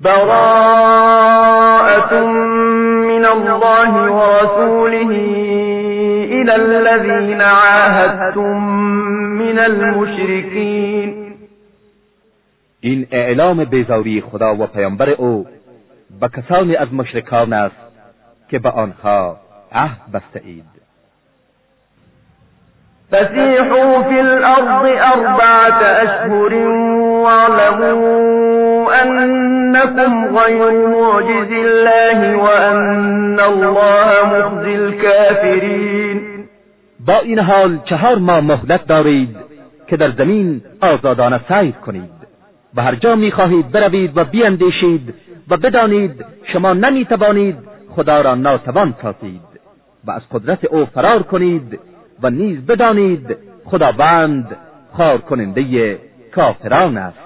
براءة من الله ورسوله إلى الذين عاهدتم من المشركين. این اعلام بیزاری خدا و پیامبر او به کسانی از مشرکان است که به آنها عهد بسته اید. فسیحوا فی الارض اربعة اشهر واعلموا انکم غیر معجز الله وان الله مخزی الكافرین با این حال چهار ماه مهلت دارید که در زمین آزادانه سیر کنید. و هر جا می‌خواهید بروید و بیاندیشید و بدانید شما نمی‌توانید خدا را ناتوان سازید و از قدرت او فرار کنید و نیز بدانید خداوند خار کننده کافران است.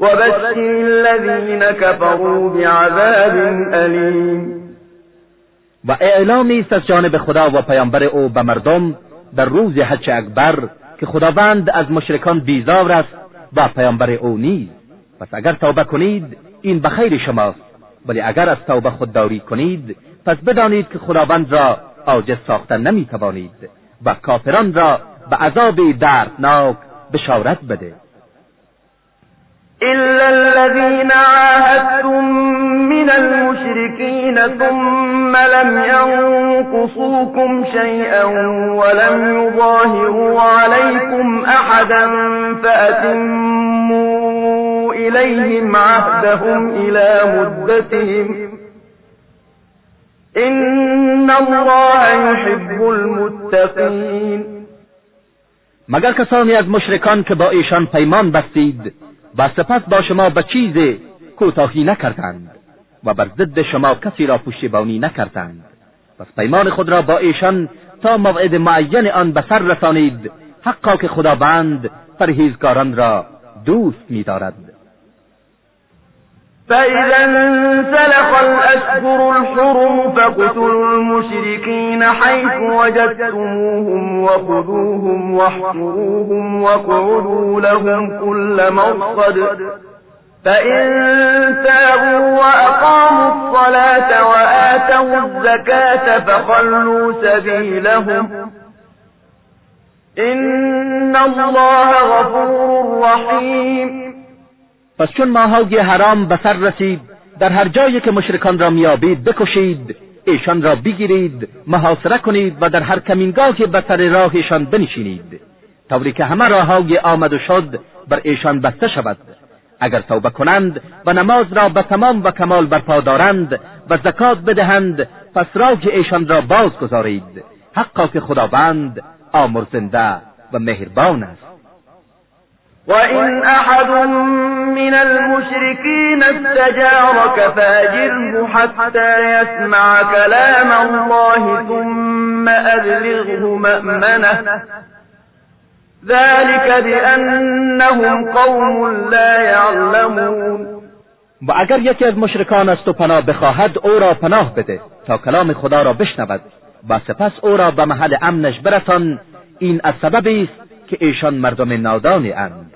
وبشر الذين كفروا بعذاب أليم. و اعلامی است از جانب خدا و پیامبر او به مردم در روز حج اکبر که خداوند از مشرکان بیزار است و پیامبر او نیز پس اگر توبه کنید این به خیر شماست. ولی اگر از توبه خودداری کنید پس بدانید که خداوند را عاجز ساختن نمی‌توانید و کافران را به عذاب دردناک بشارت بده. إلا الذين عاهدتم من المشركين ثم لم ينقصوكم شيئا ولم يظاهروا عليكم أحدا فأتموا إليهم عهدهم إلى مدتهم. إن الله يحب المتقين. مگر کسانی از مشرکان که با ایشان پیمان بستید و سپس با شما به چیز کوتاهی نکردند و بر ضد شما کسی را پشتیبانی نکردند. پس پیمان خود را با ایشان تا موعد معین آن به سر رسانید حقا که خداوند پرهیزگاران را دوست می‌دارد. فإذا انسلخ الأشهر الحرم فاقتلوا المشركين حيث وجدتموهم وخذوهم واحصروهم واقعدوا لهم كل مرصد. فإن تابوا وأقاموا الصلاة وآتوا الزكاة فخلوا سبيلهم. إن الله غفور رحيم. پس چون ماهای حرام به سر رسید در هر جایی که مشرکان را میابید بکشید ایشان را بگیرید محاصره کنید و در هر کمینگاهی به سر راهشان بنشینید. طوری که همه راههای آمد و شد بر ایشان بسته شود. اگر توبه کنند و نماز را به تمام و کمال برپا دارند و زکات بدهند پس راه ایشان را باز گذارید حقا که خداوند آمرزنده و مهربان است. وإن أحد من المشركين استجارك فأجره حتى يسمع كلام الله ثم أبلغه مأمنه ذلك بأنهم قوم لا يعلمون و اگر یکی از مشرکان است و پناه بخواهد او را پناه بده تا کلام خدا را بشنود و سپس او را به محل امنش برسان. این از سببی است که ایشان مردم نادانی اند.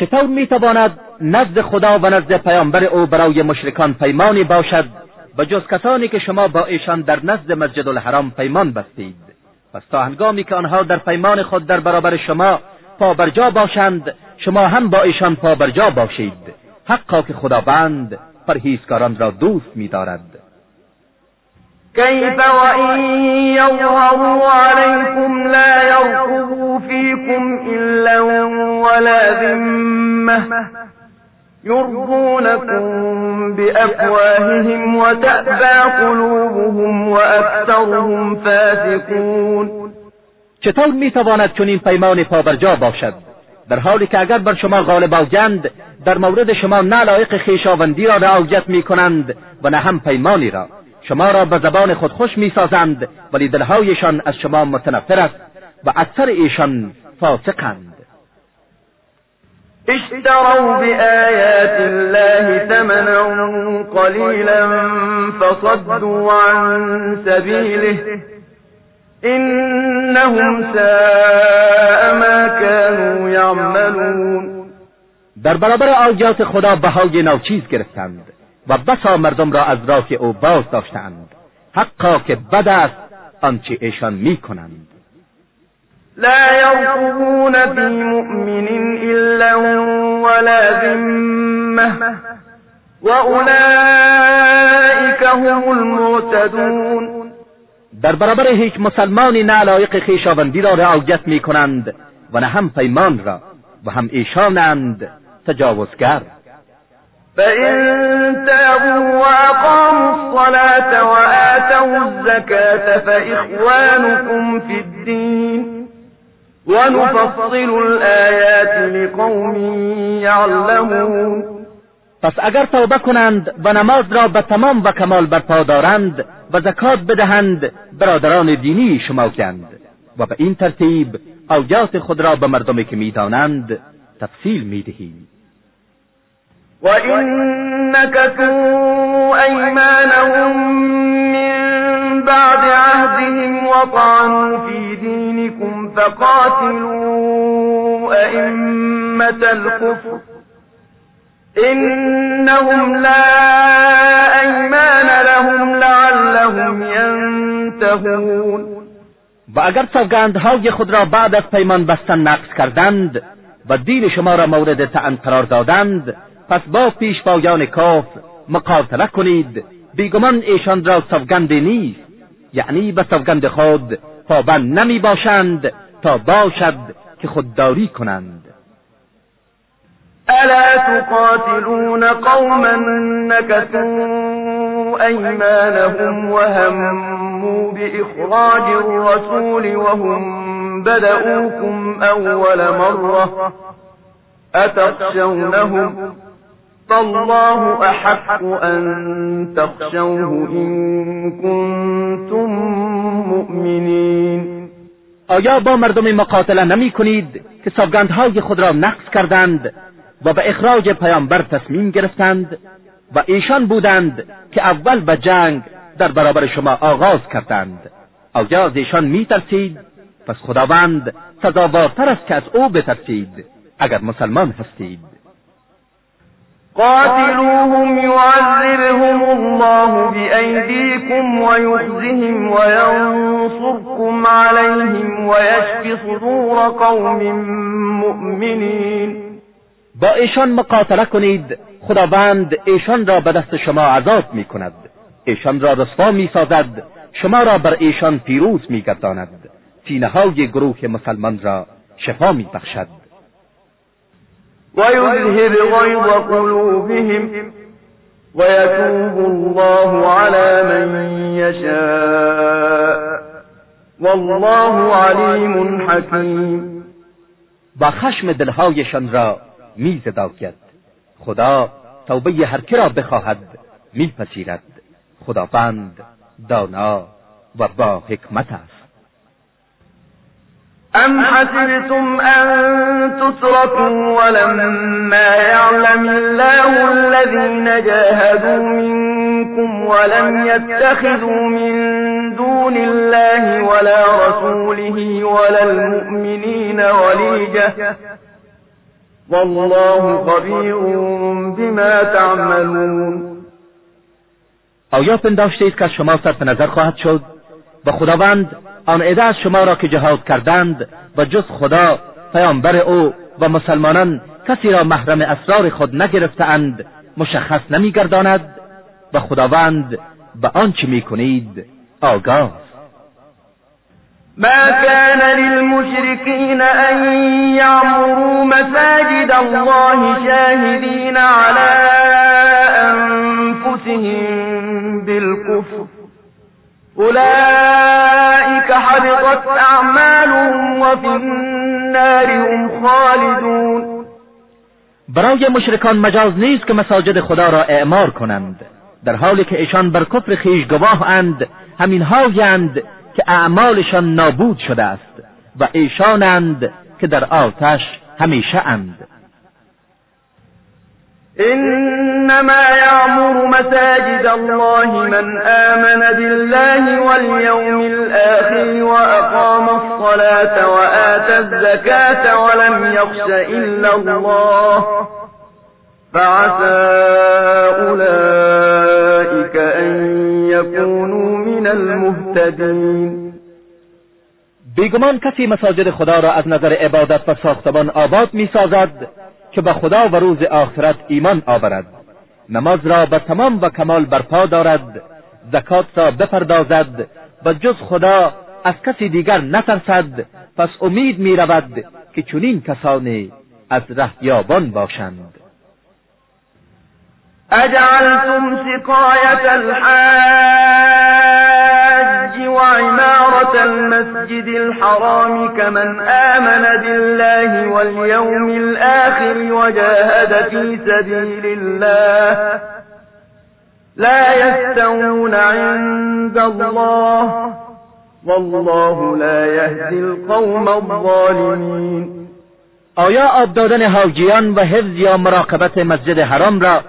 چطور می‌تواند نزد خدا و نزد پیامبر او برای مشرکان پیمانی باشد و جز کسانی که شما با ایشان در نزد مسجد الحرام پیمان بستید. پس تا هنگامی که آنها در پیمان خود در برابر شما پابرجا باشند شما هم با ایشان پابرجا باشید. حقا که خداوند پرهیزکاران را دوست می‌دارد. كيف وإن يظهروا عليكم لا يرقبوا فيكم إلا ولا ذمة يرضونكم بأفواههم وتأبى قلوبهم وأكثرهم فاسقون چطور می‌تواند چنین پیمان پابرجا باشد؟ در حالی که اگر بر شما غالب آگند در مورد شما نه لایق خویشاوندی را رعایت می‌کنند و نه هم پیمانی را. شما را به زبان خود خوش می‌سازند ولی دلهایشان از شما متنفر است و اکثر ایشان فاسقند. اشتروا بآيات الله ثمنا قليلا فصدوا عن سبيله. إنهم ساء ما كانوا يعملون. در برابر آیات خدا بهای ناچیز گرفتند. و بسا مردم را از راه او باز داشتند. حقا که بد است آنچه ایشان می‌کنند. لا يرقبون في مؤمن إلا ولا ذمة وأولئك هم المعتدون در برابر هیچ مسلمانی نه علایق خویشاوندی را رعایت می کنند و نه هم پیمان را و هم ایشانند تجاوزگر. فإن تابوا وأقاموا الصلاة وآتوا الزكاة فإخوانكم في الدين ونفصل الآيات لقوم يعلمون پس اگر توبه کنند و نماز را به تمام و کمال برپا دارند و زکات بدهند برادران دینی شما کند و به این ترتیب آیات خود را به مردمی که می‌دانند تفصیل می‌دهیم. وإن نكثوا أيمانهم من بعد عهدهم وطعنوا في دينكم فقاتلوا أئمة الكفر إنهم لا أيمان لهم لعلهم ينتهون و اگر سوگندهای خود را بعد از پیمان بستن نقص کردند و دین شما را مورد تعن قرار دادند پس با پیشوایان کافر مقاتله کنید. بیگمان ایشان را سوگندی نیست. یعنی به سوگند خود پابند نمی باشند تا باشد که خودداری کنند. الا تقاتلون قوما نكثوا ايمانهم وهموا باخراج الرسول وهم بدؤوكم اول مره اتخشونهم فالله احق ان تخشوه ان كنتم مؤمنین آیا با مردم مقاتله نمی کنید که سوگندهای خود را نقص کردند و به اخراج پیامبر تصمیم گرفتند و ایشان بودند که اول به جنگ در برابر شما آغاز کردند؟ آیا از ایشان می ترسید؟ پس خداوند سزاوارتر است که از او بترسید اگر مسلمان هستید. قاتلوهم يعذبهم الله بأيديكم ويخزهم وينصركم عليهم ويشف صدور قوم مؤمنين. با ایشان مقاتله کنید خداوند ایشان را به دست شما عذاب می کند ایشان را رسوا می سازد شما را بر ایشان پیروز می گرداند سینه های گروه مسلمان را شفا می بخشد ويذهب غيظ قلوبهم ويتوب الله على من يشاء. والله علیم حکیم با خشم دلهایشان را میزداید خدا توبه هر که را بخواهد میپذیرد. خداوند دانا و با حکمت است. أم حسبتم أن تتركوا ولما يعلم الله الذين جاهدوا منكم ولم يتخذوا من دون الله ولا رسوله ولا المؤمنين وليجة والله خبير بما تعملون. آیا پنداشتید که شما صرف نظر خواهد شد و خداوند آن عده از شما را که جهاد کردند و جز خدا پیامبر او و مسلمانان کسی را محرم اسرار خود نگرفتند مشخص نمیگرداند و خداوند به آنچه می‌کنید آگاه ما كان للمشركين أن يعمروا مساجد الله شاهدين على أنفسهم بالكفر أولئك حبطت أعمالهم وفي النار هم خالدون. برای مشرکان مجاز نیست که مساجد خدا را اعمار کنند. در حالی که ایشان بر کفر خیش گواه اند همین هایند که اعمالشان نابود شده است و ایشانند که در آتش همیشه اند. إنما يعمر مساجد الله من آمن بالله واليوم الآخر وأقام الصلاة وآتى الزكاة ولم يخش إلا الله. فعسى أولئك أن يكونوا من المهتدين. بیگمان کسی مساجد خدا را از نظر عبادت و ساختمان آباد می سازد که به خدا و روز آخرت ایمان آورد. نماز را به تمام و کمال برپا دارد زکات را بپردازد و جز خدا از کسی دیگر نترسد. پس امید می رود که چنین کسانی از رهیابان باشند. اجعلتم سقایت الحاج وعمارة المسجد الحرام كمن آمن بالله واليوم الآخر وجاهد في سبيل الله. لا يستوون عند الله. والله لا يهدي القوم الظالمين. آیا آب دادن حاجیان و حفظ یا مراقبت مسجد حرام را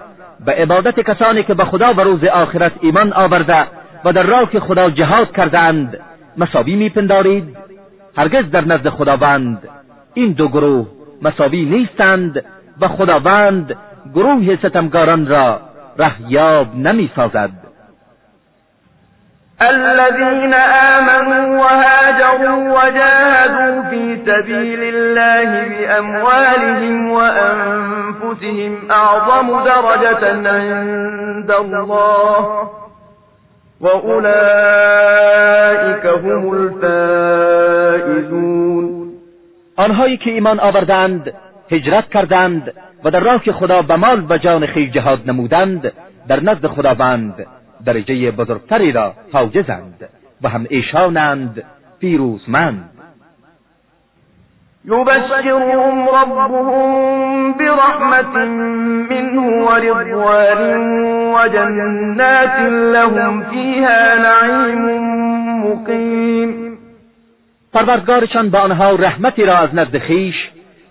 به عبادت کسانی که به خدا و روز آخرت ایمان آورده و در راه خدا جهاد کردند مساوی میپندارید. هرگز در نزد خداوند این دو گروه مساوی نیستند و خداوند گروه ستمگاران را رهیاب نمی‌سازد. الذين آمنوا وهاجروا وجاهدوا في سبيل الله بأموالهم وأنفسهم أعظم درجة عند الله. وأولئك هم الفائزون آنهایی که ایمان آوردند هجرت کردند و در راه خدا به مال و جان خیش جهاد نمودند در نزد خداوند درجه بزرگتری را حاجزند و هم ایشانند پیروزمند. يبشرهم ربهم برحمة منه ورضوان وجنات لهم فيها نعيم مقيم. پروردگارشان به آنها رحمتی را از نزد خیش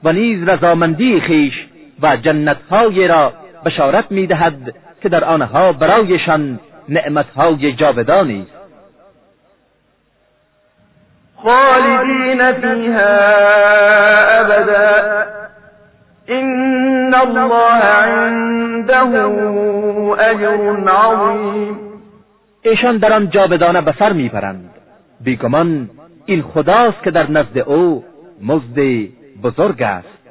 و نیز رضامندی خیش و جنتهایی را بشارت می‌دهد که در آنها برایشان نعمتهای جاودانی است. خالدین فیها ابدا ان الله عنده اجر عظیم ایشان در آن جاودانه به سر می‌برند. بیگمان این خداست که در نزد او مزد بزرگ است.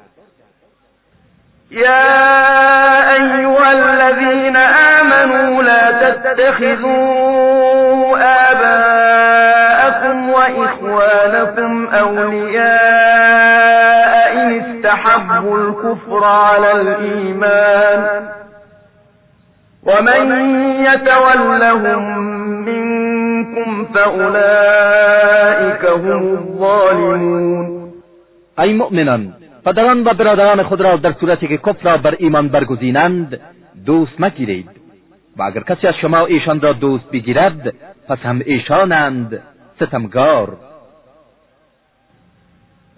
يا أيها الذين آمنوا لا تتخذوا وإخوانكم أولياء إن استحبوا الكفر على الإيمان ومن يتولهم منكم فأولئك هم الظالمون. ای مؤمنان پدران و برادران خود را در صورتی که کفر را بر ایمان برگزینند دوست مگیرید. و اگر کسی از شما ایشان را دوست بگیرد پس هم ایشانند ستمگار.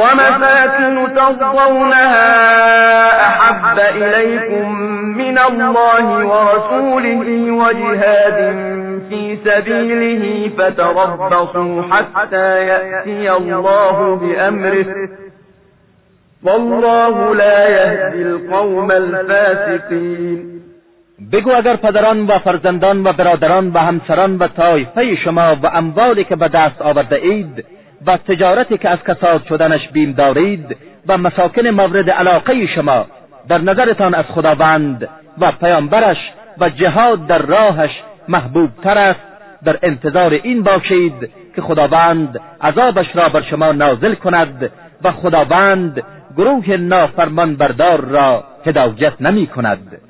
ومساكن ترضونها أحب إليكم من الله ورسوله وجهاد في سبيله فتربصوا حتى يأتي الله بأمره. والله لا يهدي القوم الفاسقين. بگو اگر پدران و فرزندان و برادران و همسران و طایفه شما و اموالی که به دست آورده اید و تجارتی که از کساد شدنش بیم دارید و مساکن مورد علاقه شما در نظرتان از خداوند و پیامبرش و جهاد در راهش محبوب تر است در انتظار این باشید که خداوند عذابش را بر شما نازل کند و خداوند گروه نافرمان بردار را هدایت نمی کند.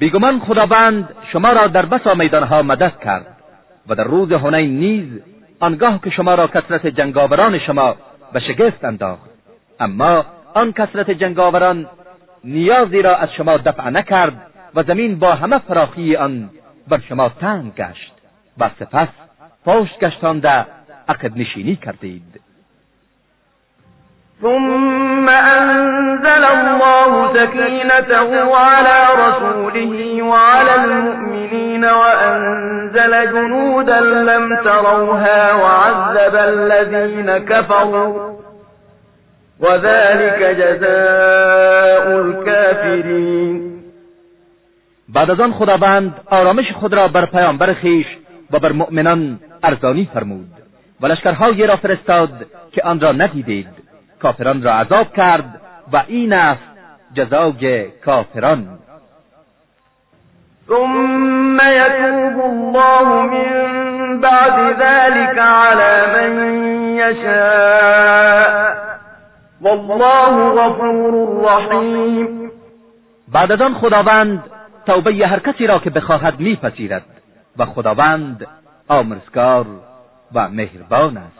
بیگمان خداوند شما را در بسا میدانها مدد کرد و در روز هنین نیز آنگاه که شما را کثرت جنگاوران شما به شگفت انداخت. اما آن کثرت جنگاوران نیازی را از شما دفع نکرد و زمین با همه فراخی آن بر شما تنگ گشت و سپس پشت گشتانده عقب نشینی کردید. ثم أنزل الله سكينته على رسوله وعلى المؤمنين وأنزل جنودا لم تروها وعذب الذين كفروا وذلك جزاء الكافرين. بعد از آن خداوند آرامش خود را بر پیامبر خیش و بر مؤمنان ارزانی فرمود و لشکرهایی را فرستاد که آن را ندیدید. کافران را عذاب کرد و این است جزای کافران. ثم يتوب الله من بعد ذلك على من يشاء والله غفور رحیم. بعد از آن خداوند توبه هر کسی را که بخواهد میپذیرد و خداوند آمرزگار و مهربان است.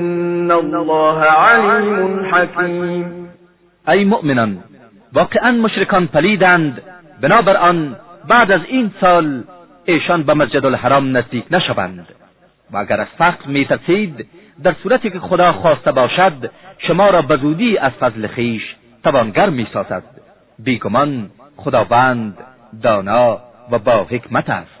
الله علیم حکیم ای مؤمنان واقعا مشرکان پلیدند بنابر آن بعد از این سال ایشان به مسجد الحرام نزدیک نشوند. و اگر از فقر میترسید در صورتی که خدا خواسته باشد شما را به زودی از فضل خیش توانگر می‌سازد. بیگمان خداوند دانا و با حکمت است.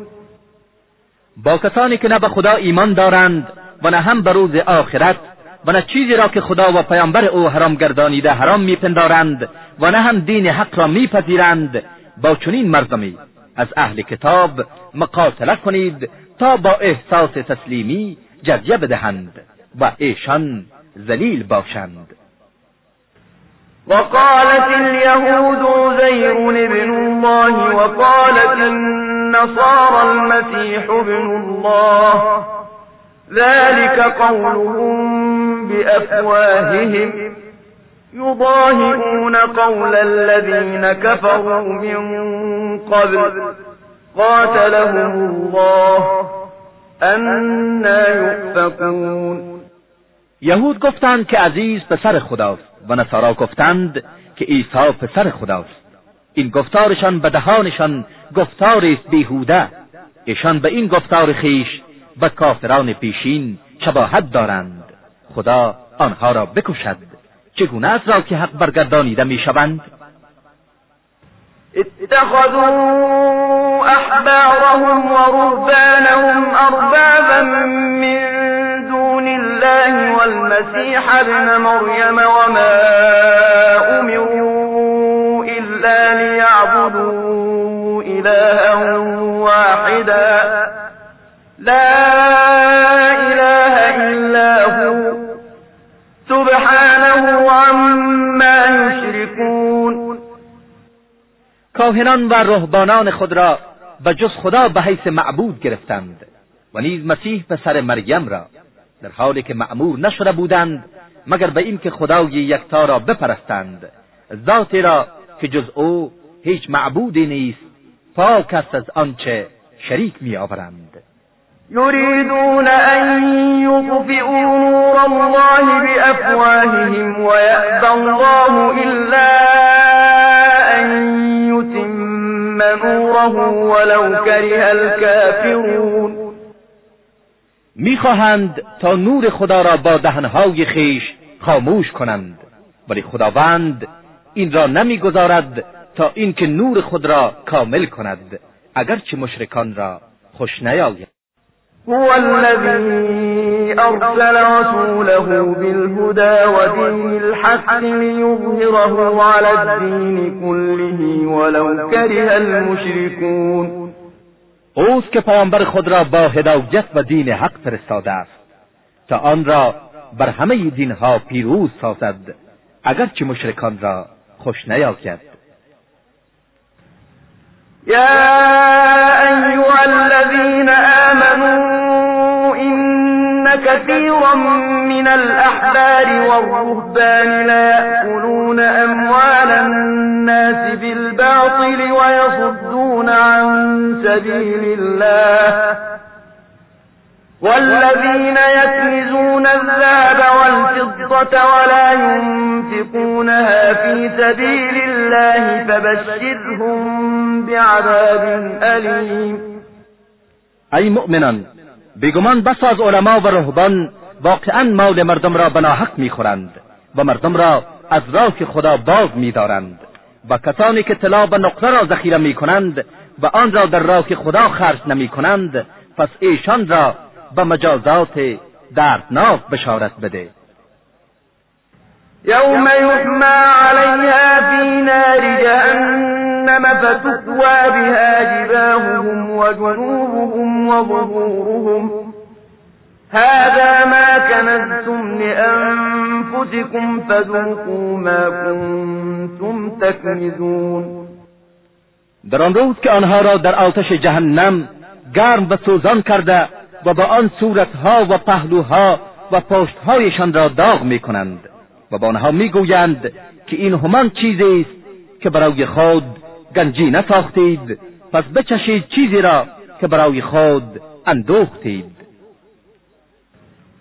با کسانی که نه به خدا ایمان دارند و نه هم به روز آخرت و نه چیزی را که خدا و پیامبر او حرام گردانیده حرام میپندارند و نه هم دین حق را میپذیرند با چنین مردمی از اهل کتاب مقاتله کنید تا با احساس تسلیمی جزیه بدهند و ایشان ذلیل باشند. وقالت اليهود زير ابن الله وقالت النصارى المسيح ابن الله. ذلك قولهم بأفواههم. يضاهئون قول الذين كفروا من قبل. قاتلهم الله. أنا يؤفكون. یهود گفتند که عزیز پسر خداست و نصارا گفتند که عیسی پسر خداست. این گفتارشان به دهانشان گفتاری است بیهوده. ایشان به این گفتار خیش و کافران پیشین شباهت دارند. خدا آنها را بکشد. چگونه است را که حق برگردانیده می‌شوند؟ اتخذوا احبارهم ورهبانهم اربابا من دون الله والمسيح ابن مريم وما امروا الا ليعبدوا الها واحدا. لا اله الا هو. سبحانه عما يشركون. کاهنان و رهبانان خود را به جز خدا به حیث معبود گرفتند و نیز مسیح پسر مریم را در حالی که معمور نشده بودند مگر به این که خدای یکتا را بپرستند ذاتی را که جز او هیچ معبودی نیست. پاک است از آنچه شریک میآورند. يريدون أن يطفئوا نور الله بأفواههم ويأبى الله إلا أن يتم نوره ولو كره الكافرون می‌خواهند تا نور خدا را با دهنهای خیش خاموش کنند ولی خداوند این را نمی‌گذارد تا اینکه نور خود را کامل کند اگرچه مشرکان را خوش نیاید. هو الذي أرسل رسوله بالهدى ودين الحق ليظهره على الدين كله ولو كره المشركون اوست که پیامبر خود را با هدایت و دین حق فرستاده است تا آن را بر همه دینها پیروز سازد اگرچه مشرکان را خوش نیاید. یا ایها الذین آمنوا إن كثيرا من الأحبار والرهبان لا يأكلون أموال الناس بالباطل ويصدون عن سبيل الله. والذين يكنزون الذهب والفضة ولا ينفقونها في سبيل الله فبشرهم بعذاب أليم. ای مؤمنان بیگمان بس از علما و رهبان واقعا مال مردم را بناحق می‌خورند و مردم را از راه خدا باز میدارند و کسانی که طلا و نقره را ذخیره می‌کنند و آن را در راه خدا خرج نمی‌کنند پس ایشان را به مجازات دردناک بشارت بده. یوم یحما علیها فی نار جهنم فتكوى بها جباههم وجنوبهم وظهورهم هذا ما كنزتم لأنفسكم فذوقوا ما كنتم تكنزون. در آن روز که آنها را در آتش جهنم گرم و سوزان کرده و با آن صورتها و پهلوها و پشتهایشان را داغ می کنند و با آنها می‌گویند که این همان چیزی است که برای خود گنجی نساختید پس بچشید چیزی را که برای خود اندوختید.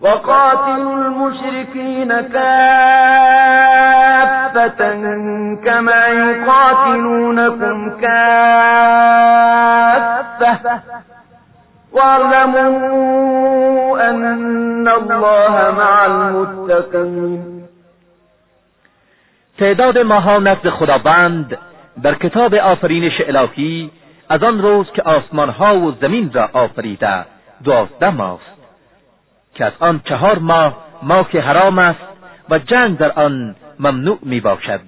وقاتلوا المشركين كافة كما يقاتلونكم كافة. واعلموا أن الله مع المتقين. تعداد ماها نزد خداوند در کتاب آفرینش الهی از آن روز که آسمانها و زمین را آفریده دوازده ماست. که از آن چهار ماه ماه حرام است و جنگ در آن ممنوع می باشد.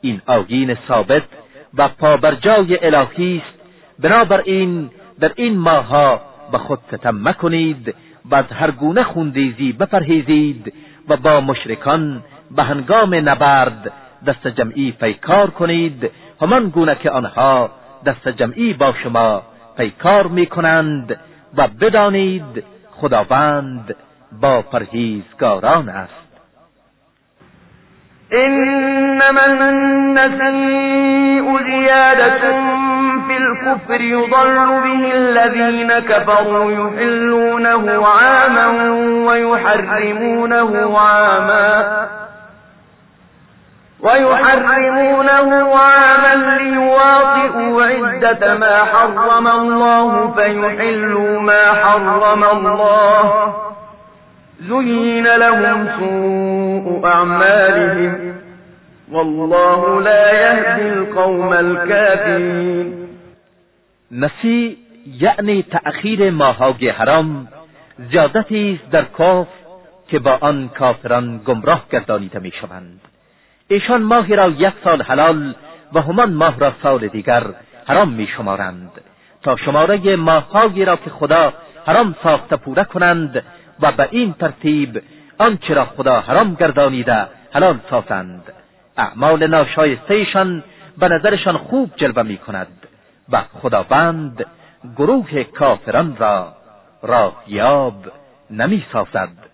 این آگین ثابت و پابرجای الهی است. بنابراین در این ماهها به خود ستم مکنید و از هر گونه خوندیزی بپرهیزید و با مشرکان به هنگام نبرد دست جمعی پیکار کنید. همان گونه که آنها دست جمعی با شما پیکار می کنند و بدانید خداوند با پرهیزگاران است. إنما النسيء زيادة في الكفر يضل به الذين كفروا يحلونه عاما ويحرمونه عاما. ويحرمونه عاما ليواطئوا عدة ما حرم الله فيحلوا ما حرم الله. زين لهم سوء أعمالهم. والله لا يهدي القوم الكافرين. نسی یعنی تأخیر ماهای حرام زیادتی است در کاف که با آن کافران گمراه گردانیده می شوند ایشان ماهی را یک سال حلال و همان ماه را سال دیگر حرام می شمارند تا شماره ماههایی را که خدا حرام ساخته پوره کنند و به این ترتیب آنچه را خدا حرام گردانیده حلال سازند. اعمال ناشایستهشان به نظرشان خوب جلوه می کند و خداوند گروه کافران را راهیاب نمی سازد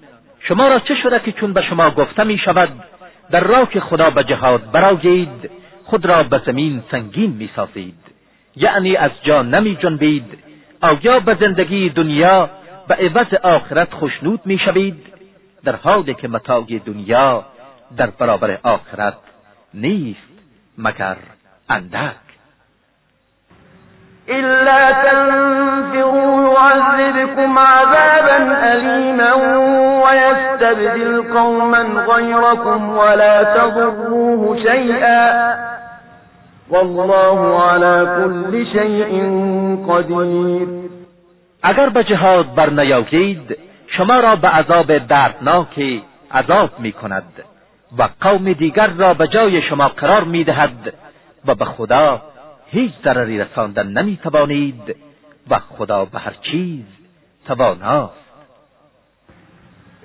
شما را چه شده که چون به شما گفته می شود در راه خدا به جهاد برآیید خود را به زمین سنگین می سازید. یعنی از جا نمی جنبید. آیا به زندگی دنیا به عوض آخرت خشنود می شوید؟ در حالی که متاع دنیا در برابر آخرت نیست مگر اندک إلا تنفروا يعذبكم عذابا أليما ويستبدل قوما غيركم ولا تضروه شيئا. والله على كل شيء قدير. اگر به جهاد برنیایید شما را به عذاب دردناک عذاب می کند و قوم دیگر را به جای شما قرار می دهد و به خدا هیچ ضرری رساندن نمی توانید و خدا به هر چیز تواناست.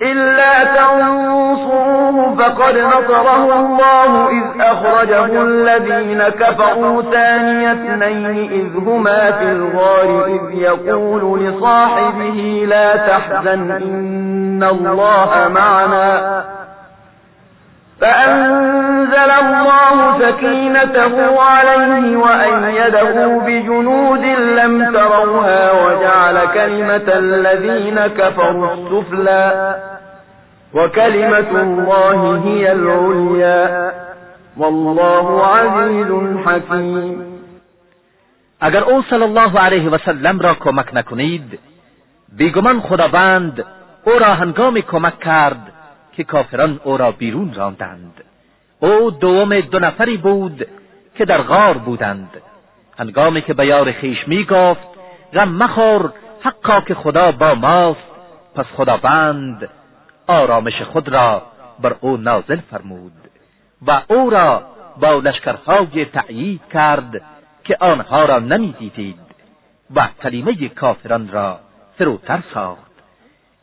إلا تنصروه فقد نصره الله إذ أخرجه الذين كفروا ثاني اثنين إذ هما في الغار إذ يقول لصاحبه لا تحزن إن الله معنا. فأنزل الله سكينته عليه وأيده بجنود لم تروها وجعل كلمة الذين كفروا السفلى وكلمة الله هي العليا والله عزيز حكيم. اگر أو صلی الله علیه و سلم را کمک نکنید بیگمان خداوند أو را هنگام کمک کرد که کافران أو را بیرون راندند. او دوم دو نفری بود که در غار بودند. هنگامی که به یار خیش می گفت غم مخور حقا که خدا با ماست پس خداوند آرامش خود را بر او نازل فرمود و او را با لشکرهای تأیید کرد که آنها را نمی‌دیدید و کلمه کافران را فروتر ساخت.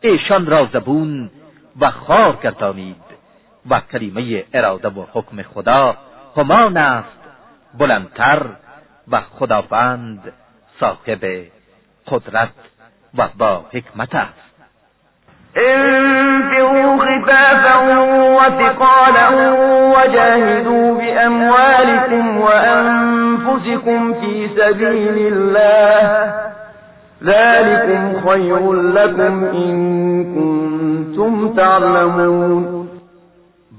ایشان را زبون و خار گردانید. و کلمه اراده و حکم خدا همان است بلندتر و خداوند صاحب قدرت و با حکمت است. انفروا خفافا وثقالا وجاهدوا بأموالكم وأنفسكم في سبيل الله. ذلكم خير لكم إن كنتم تعلمون.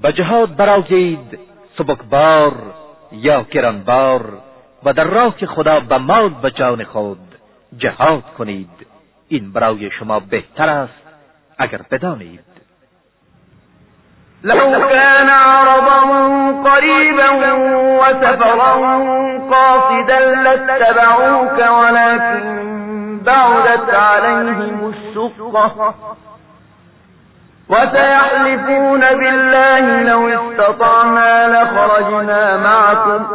به جهاد برآیید سبکبار یا گرانبار و در راه خدا به مال و جان خود جهاد کنید. این برای شما بهتر است اگر بدانید. لو كان عرضا قريبا وسفرا قاصدا لاتبعوك ولكن بعدت عليهم الشقة وسيحلفون بالله لو استطعنا لخرجنا معكم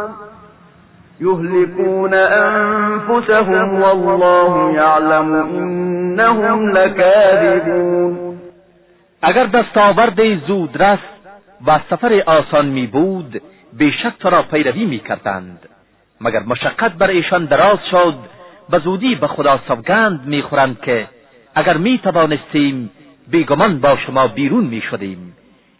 يهلكون أنفسهم والله يعلم إنهم لكاذبون. اگر دستاورد زودرس و سفر آسان می بود بیشک تو را پیروی می کردند. مگر مشقت بر ایشان دراز شد به زودی به خدا سوگند می خورند که اگر می توانستیم بیگمان با شما بیرون می شدیم.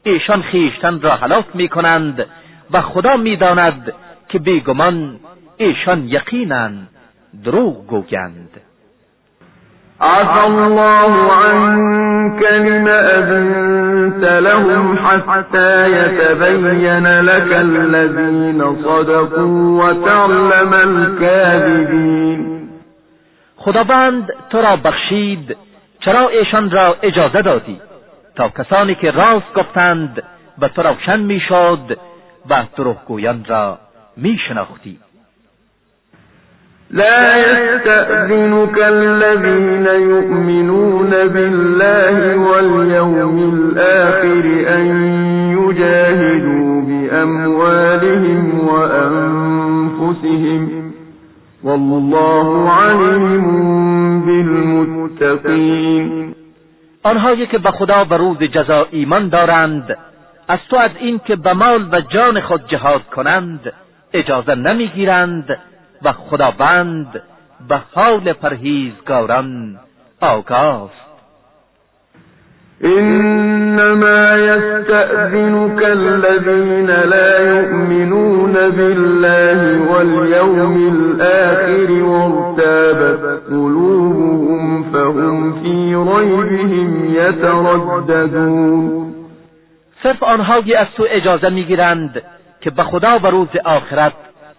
ایشان خیشتن را هلاک می کنند و خدا می داند که بیگمان ایشان یقینا دروغ گویند. عفى الله عنك لما أذنت لهم حتى يتبين لك الذين صدقوا وتعلم الكاذبين. خداوند تو را بخشید چرا ایشان را اجازه دادی؟ تا کسانی که راست گفتند به تو روشن می‌شد و دروغگویان را میشناختی. لا يستأذنك الذين يؤمنون بالله واليوم الآخر أن يجاهدوا بأموالهم وأنفسهم. والله عليم بالمتقين آنهایی که به خدا و روز جزا ایمان دارند از تو از این که به مال و جان خود جهاد کنند اجازه نمی‌گیرند و خداوند به حال پرهیزگاران آگاست إنما يستأذنك الذين لا يؤمنون بالله واليوم الآخر وارتابت قلوبهم فهم في ريبهم يترددون. صرف آنهایی از تو اجازه می‌گیرند که به خدا و روز آخرت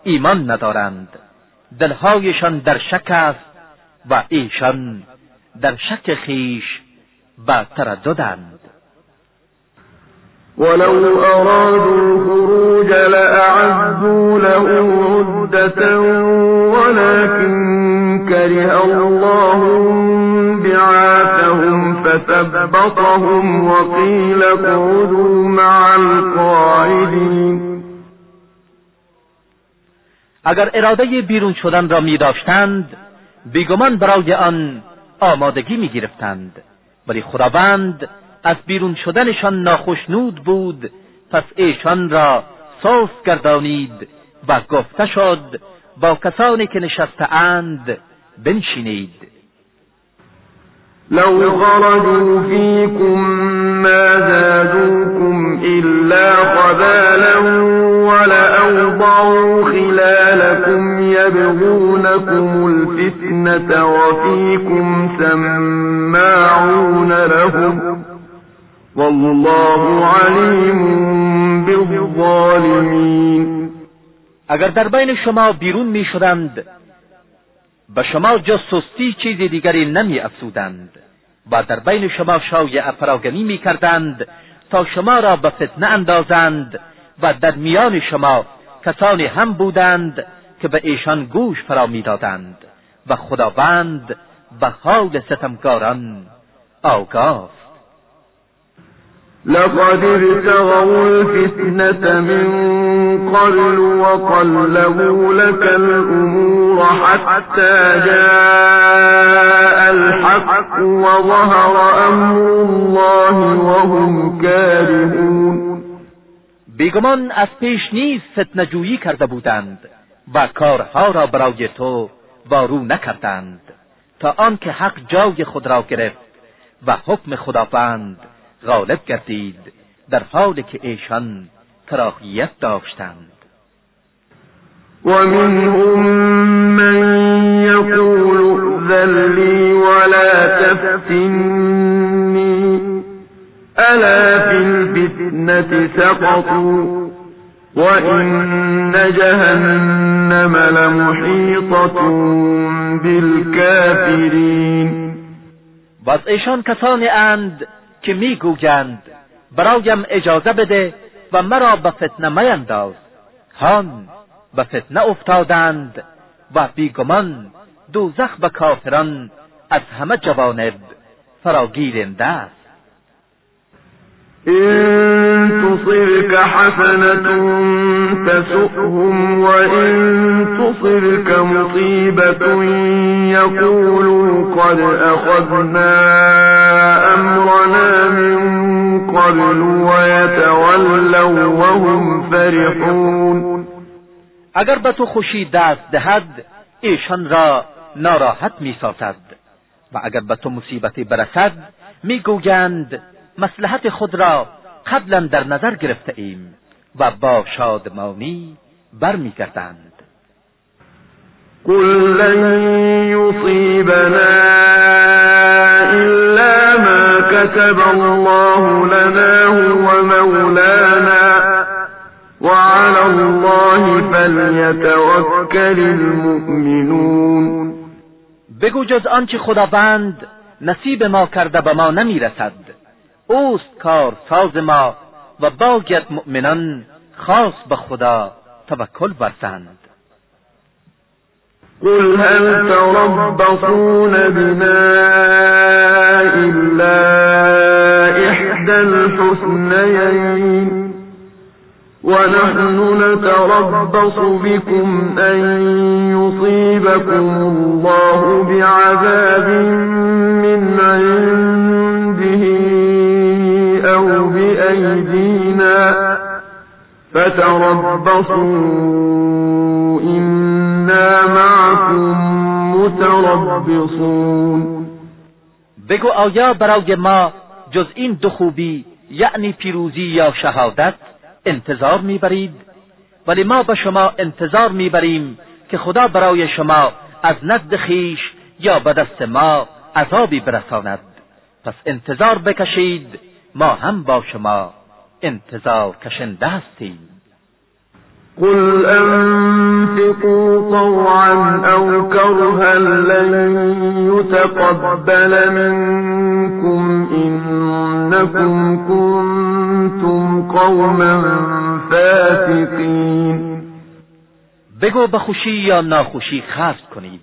ایمان ندارند. دلهایشان در شک است و ایشان در شک خیش و ترددند ولو أرادوا الخروج لأعدوا له عدة ولكن كره الله بعاثهم فثبطهم وقيل اقعدوا مع القاعدين. اگر اراده بیرون شدن را می داشتند بیگمان برای آن آمادگی می گرفتند ولی خداوند از بیرون شدنشان ناخشنود بود پس ایشان را صوف گردانید و گفته شد با کسانی که نشسته اند بنشینید. لو خرجوا فيكم ما زادوكم إلا خبالا ولأوضعوا خلالكم يبغونكم الفتنة وفيكم سماعون لهم والله عليم بالظالمين. اگر در بین شما بیرون می شدند به شما جز سستی چیز دیگری نمی افسودند و در بین شما شایع فراگنی می کردند تا شما را به فتنه اندازند و در میان شما کسانی هم بودند که به ایشان گوش فرا می‌دادند و خداوند به حال ستمکاران آگاست لقد ابتغوا الفتنة من قبل وقلبوا لك الأمور حتى جاء الحق وظهر أمر الله وهم كارهون. بیگمان از پیش نیز فتنجویی کرده بودند و کارها را برای تو وارو نکردند تا آنکه حق جای خود را گرفت و حکم خداوند غالب گردید در حالی که ایشان کراهیت داشتند. ومنهم من يقول ائذن لي ولا تفتني ألا في الفتنة سقطوا وإن جهنم لمحيطة بالكافرين. و از ایشان کسانی اند که می‌گویند برایم اجازه بده و مرا به فتنه مینداز. هان به فتنه افتادند و بیگمان دوزخ به کافران از همه جوانب فراگیرنده است. إن حسنة تسؤهم وإن تصبك مصيبة يقولوا قد أخذنا أمرنا من قبل ويتولوا وهم فرحون. اگر به تو خوشی دست دهد ایشان را ناراحت می سازد و اگر به تو مصیبتی برسد میگویند مسلحت خود را قبلا در نظر گرفته ایم و با شادمانی برمیگردند. قل لن یصیبنا الا ما كتب الله لنا هو مولانا وعلى الله فلیتوکل المؤمنون. بگو جز آنچه خداوند نصیب ما کرده به ما نمی‌رسد. اوست کار ساز ما و باید مؤمنان خاص به خدا توکل ورزند قل هل تربصون بنا إلا إحدى الحسنيين ونحن نتربص بكم أن يصيبكم الله بعذاب من عنده بأيدينا فتربصوا إنا معكم متربصون بگو آیا برای ما جز این دو خوبی یعنی پیروزی یا شهادت انتظار می‌برید؟ ولی ما به شما انتظار می‌بریم که خدا برای شما از نزد خیش یا به دست ما عذابی برساند. پس انتظار بکشید. ما هم با شما انتظار کشنده هستیم. قل انفقوا طوعا او کرها لن يتقبل منكم انكم كنتم قوما فاسقین. بگو به خوشی یا ناخوشی خرج کنید.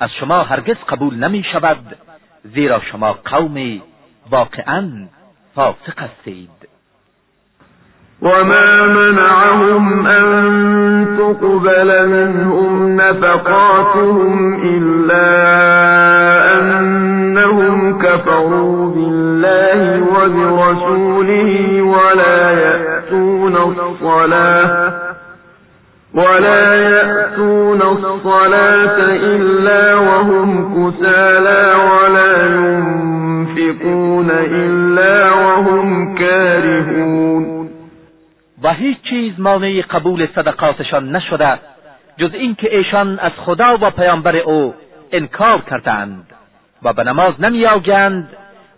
از شما هرگز قبول نمی شود زیرا شما قومی واقعا فاسق هستید وما منعهم أن تقبل منهم نفقاتهم إلا أنهم كفروا بالله وبرسوله ولا يأتون الصلاة ولا يأتون الصلاة إلا وهم كسالى ولا ينفقون. إلا وهم كارهون و هیچ چیز مانع قبول صدقاتشان نشده جز اینکه ایشان از خدا و پیامبر او انکار کردند و به نماز نمیآگند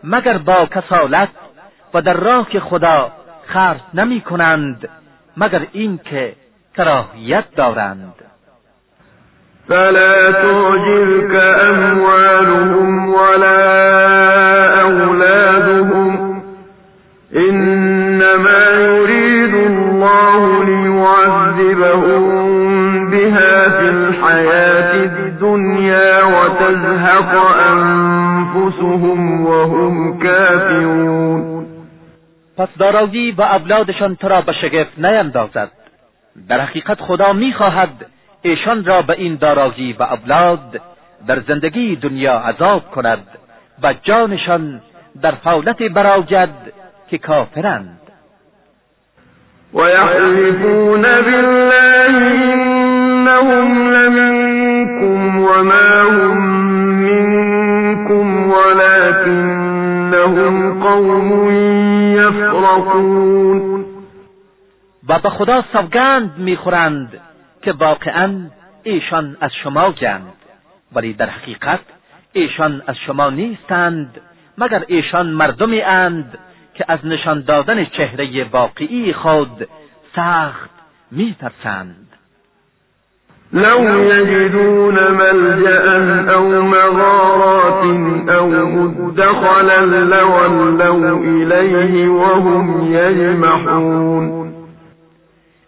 مگر با کسالت و در راه خدا خرج نمی کنند مگر اینکه کراهیت دارند. فلا تعجلك أموالهم ولا أولادهم. إنما يريد الله ليعذبهم بها في الحياة الدنيا وتزهق أنفسهم وهم كافرون. پس دارایی و اولادشان تو را به شگفت نیندازد. در حقیقت خدا میخواهد ایشان را به این دارایی و اولاد در زندگی دنیا عذاب کند و جانشان در فولت براجد که کافرند. ويحلفون بالله إنهم لمنكم وما هم منكم ولكنهم قوم يفرقون. و به خدا سوگند می‌خورند که واقعا ایشان از شما جند ولی در حقیقت ایشان از شما نیستند مگر ایشان مردمی اند که از نشان دادن چهره واقعی خود سخت میترسند؟ لو يجدون ملجأ أو مغارات أو مدخلا لولوا إليه وهم يجمحون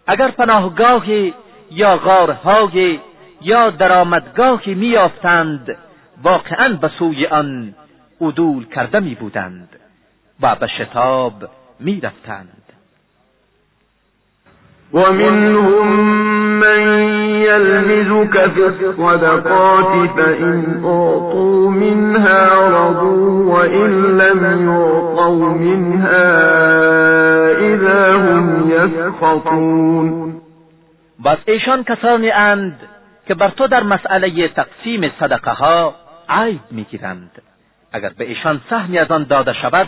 اگر پناهگاهی یا غارهای یا درآمدگاهی میافتند واقعا به سوی آن عدول کرده می بودند و به شتاب می‌رفتند. ومنهم من يلمزك في الصدقات فإن أعطوا منها رضوا وإن لم يعطوا منها إذا هم يسخطون و ایشان کسانی اند که بر تو در مسئله تقسیم صدقه ها عیب می‌گیرند. اگر به ایشان سهمی از آن داده شود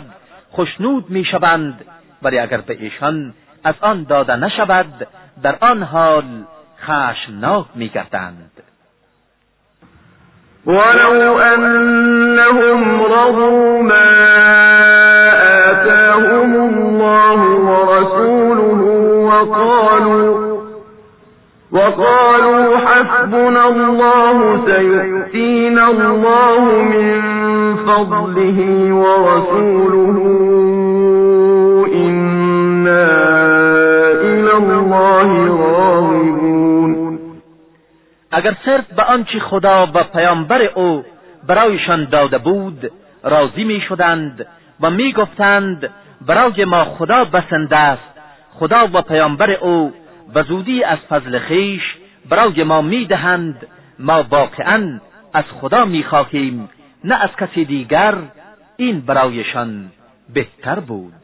خشنود می‌شوند. ولی اگر به ایشان از آن داده نشود در آن حال خشمناک میگردند. ولو انهم رضوا ما آتاهم الله ورسوله وقالوا وقالوا حسبنا الله سيؤتينا الله من فضله ورسوله. اگر صرف به آنچه خدا و پیامبر او برایشان داده بود راضی می شدند و می گفتند برای ما خدا بسنده است خدا و پیامبر او و زودی از فضل خیش برای ما می دهند ما واقعا از خدا می خواهیم نه از کسی دیگر این برایشان بهتر بود.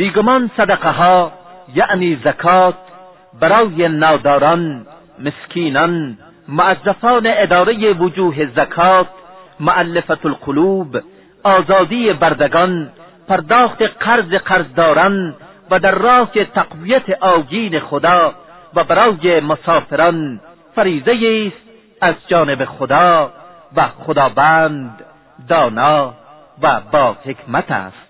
بیگمان صدقه ها یعنی زکات برای ناداران مسکینان معذفان اداره وجوه زکات معلفت القلوب آزادی بردگان پرداخت قرض قرضداران و در راه تقویت آگین خدا و برای مسافران فریضه است از جانب خدا و خداوند دانا و با حکمت است.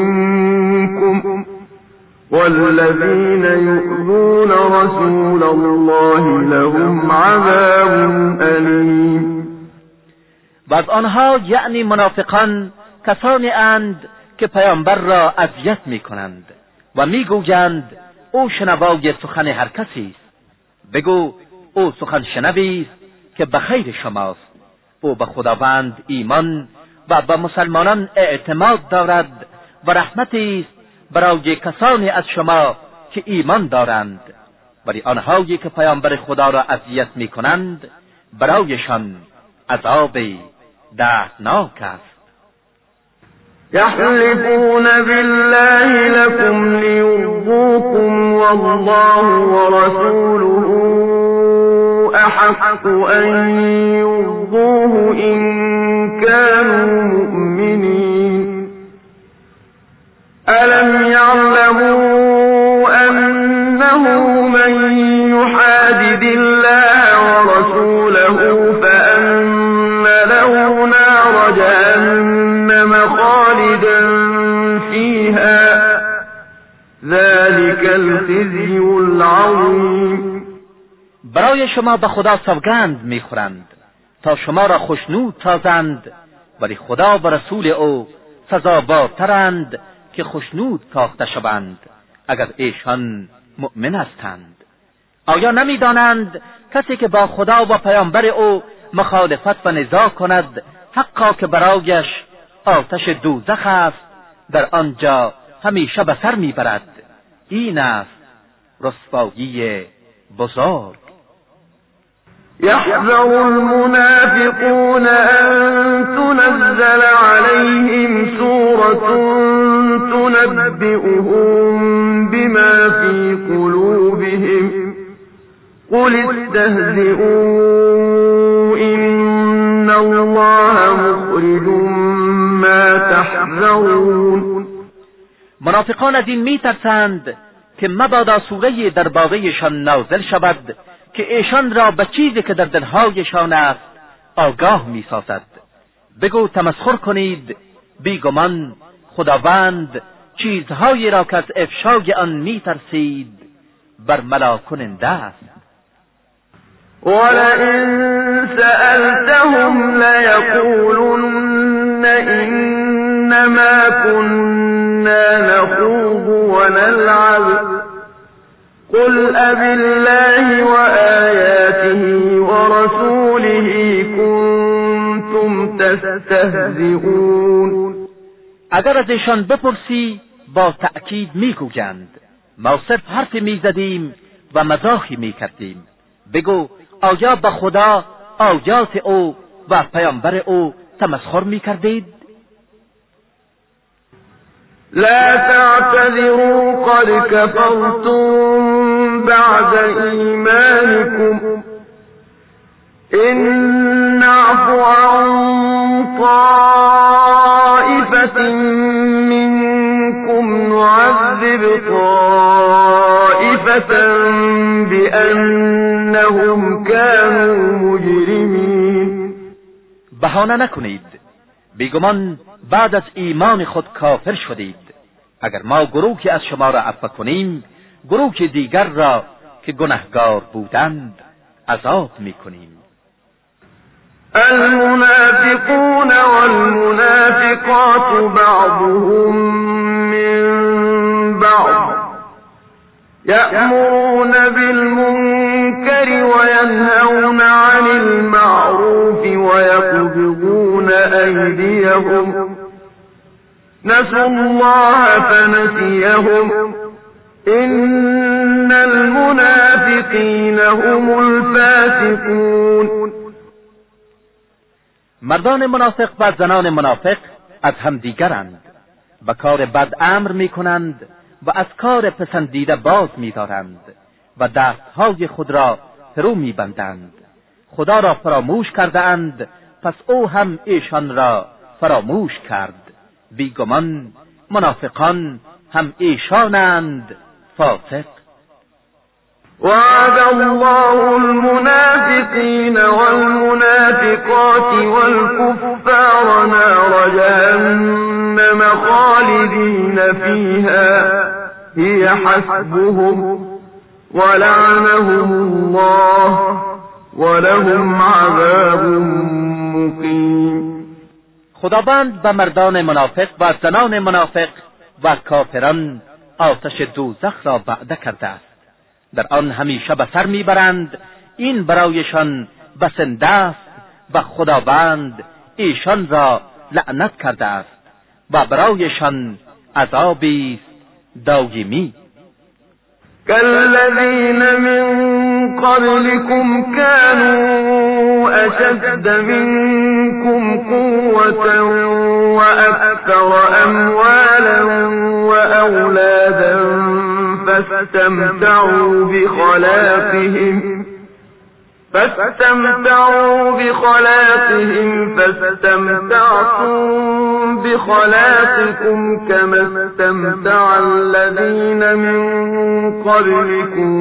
والذين يؤذون رسول الله لهم عذاب أليم. و از آنها یعنی منافقان کسانی اند که پیامبر را اذیت می کنند و می‌گویند او شنوای سخن هر کسی است. بگو او سخن شنوی است که به خیر شماست. او به خداوند ایمان و به مسلمانان اعتماد دارد و رحمتی است برای کسانی از شما که ایمان دارند. ولی آنهایی که پیامبر خدا را اذیت می کنند برایشان عذاب دردناک است. يحلفون بالله لكم ليرضوكم والله ورسوله أحق أن يرضوه إن ألم يعلموا أنه من يحادد الله ورسوله فأن له نار جهنم خالدا فيها ذلك الخزي العظيم برای شما به خدا سوگند می‌خورند. تا شما را خشنود سازند ولی خدا و رسول او سزاوارترند که خشنود ساخته شوند اگر ایشان مؤمن هستند. آیا نمی‌دانند کسی که با خدا و پیامبر او مخالفت و نزاع کند حقا که برایش آتش دوزخ است در آنجا همیشه به سر می‌برد؟ این است رسوایی بزرگ. يحذر المنافقون أن تنزل عليهم سورة تنبئهم بما في قلوبهم. قل استهزئوا إن الله مخرج ما تحذرون. منافقان از این میترسند که مبادا سوره دربارهشان نازل شود که ایشان را به چیزی که در دلهایشان است آگاه می‌سازد. بگو تمسخر کنید بیگمان خداوند چیزهایی را که از افشای آن میترسید بر ملا کننده است ولئن سألتهم ليقولن إنما كنا نخوض ونلعب. قل أب الله وآياته ورسوله كنتم تستهزئون. اگر از ایشان بپرسی با تأکید می‌گویند. ما صرف حرفی می‌زدیم و مزاحی می‌کردیم. بگو آیا به خدا آیات او و پیامبر او تمسخر می‌کردید؟ لا تعتذروا قد كفرتم بعد ایمانكم بهانه نکنید. بیگمان بعد از ایمان خود کافر شدید. اگر ما گروهی از شما را عفو کنیم گروه دیگر را که گنهگار بودند عذاب می‌کنیم. المنافقون والمنافقات بعضهم من بعض. يأمرون بالمنكر أيديهم. نسوا الله فنسيهم. إن المنافقين هم الفاسقون. مردان منافق و زنان منافق از همدیگرند و کار بد امر می کنند و از کار پسندیده باز میدارند و دستهای خود را فرو میبندند. خدا را فراموش کرده اند پس او هم ایشان را فراموش کرد. بیگمان منافقان هم ایشانند. فاسق. وعد الله المنافقين والمنافقات والكفار نار جهنم خالدين فيها. هي حسبهم ولعنهم الله ولهم عذاب مقیم خداوند به مردان منافق و زنان منافق و کافران آتش دوزخ را وعده کرده است. در آن همیشه به سر می‌برند. این برایشان بسنده است و خداوند ایشان را لعنت کرده است و برایشان عذابی دایمی. كالذين من قبلكم كانوا أشد منكم قوة وأكثر أموالا وأولادا فاستمتعوا بخلاقهم. فاستمتعوا بخلاقهم فاستمتعتم بخلاقكم كما استمتع الذين من قبلكم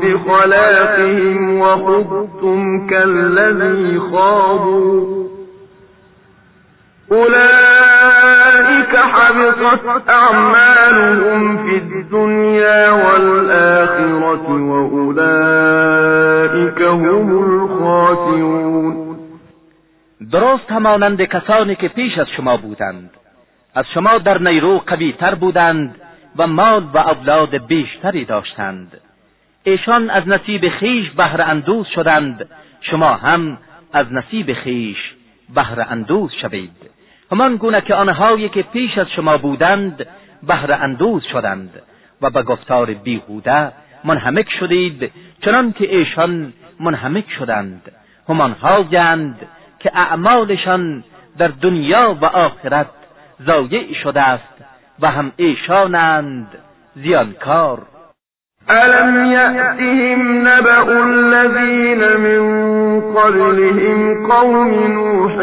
بخلاقهم وخذتم كالذي خاضوا. أولئك حبطت أعمالهم في الدنيا والآخرة وأولئك هم الخاسرون. درست همانند کسانی که پیش از شما بودند. از شما در نیرو قوی تر بودند و مال و اولاد بیشتری داشتند. ایشان از نصیب خیش بهر اندوز شدند. شما هم از نصیب خیش بهر اندوز شوید. همان گونه که آنهایی که پیش از شما بودند بهر اندوز شدند و به گفتار بیهوده منهمک شدید چنان که ایشان منهمک شدند. همانهایند که اعمالشان در دنیا و آخرت ضایع شده است و هم ایشانند زیانکار. ألم يأتهم نبأ الذين من قبلهم قوم نوح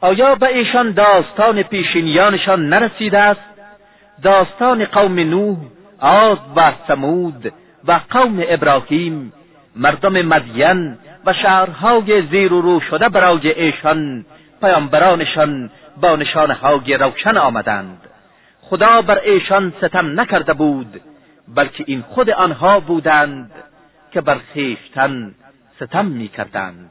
آیا به ایشان داستان پیشینیانشان نرسیده است؟ داستان قوم نوح عاد و ثمود و قوم ابراهیم مردم مدین و شهرهای زیر و رو شده برای ایشان پیامبرانشان با نشانهای روشن آمدند. خدا بر ایشان ستم نکرده بود بلکه این خود آنها بودند که بر خویشتن ستم می‌کردند.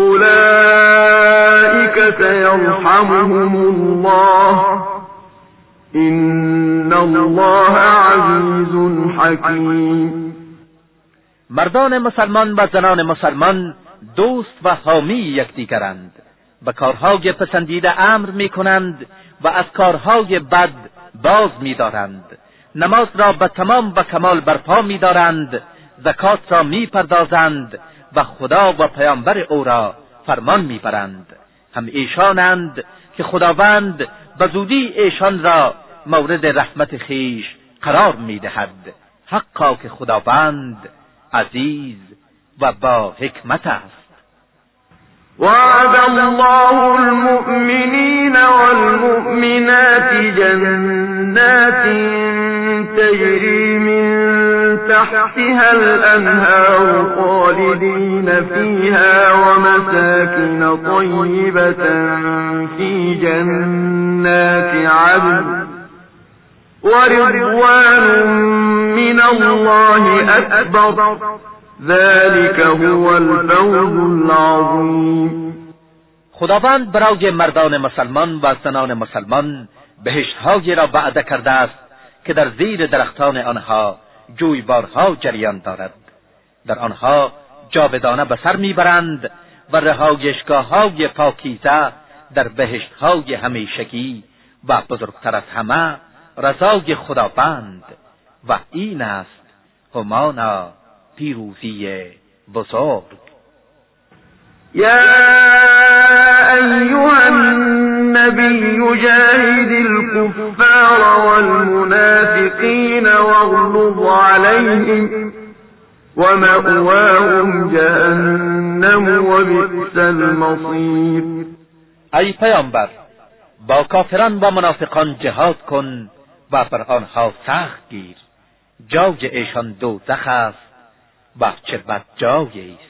أولئك سيرحمهم الله. إن الله عزيز حكيم. مردان مسلمان و زنان مسلمان دوست و حامی یکدیگرند. به کارهای پسندیده امر می کنند و از کارهای بد باز می دارند. نماز را به تمام و کمال برپا می دارند زکات را می پردازند و خدا و پیامبر او را فرمان می برند. هم ایشانند که خداوند به زودی ایشان را مورد رحمت خیش قرار می دهد حقا که خداوند عزیز و با حکمت است وعد الله المؤمنين والمؤمنات جنات تجري من تحتها الأنهار خالدين فيها ومساكن طيبة في جنات عدن ورضوان من الله أكبر. ذلك هو الفوز العظیم خداوند برای مردان مسلمان و زنان مسلمان بهشتهایی را وعده کرده است که در زیر درختان آنها جویبارها جریان دارد. در آنها جاودانه به سر می‌برند و رهایشگاه های پاکیزه در بهشتهای همیشگی و بزرگتر از همه رضای خداوند و این است همانا پیروزی بزرگ. یا ایها النبی جاهد الكفار والمنافقین واغلظ عليهم ومأواهم جهنم وبئس المصیر ای پیامبر با کافران و منافقان جهاد کن و بر آنها سخت گیر. جای ایشان دوزخ است و چه بد جایی است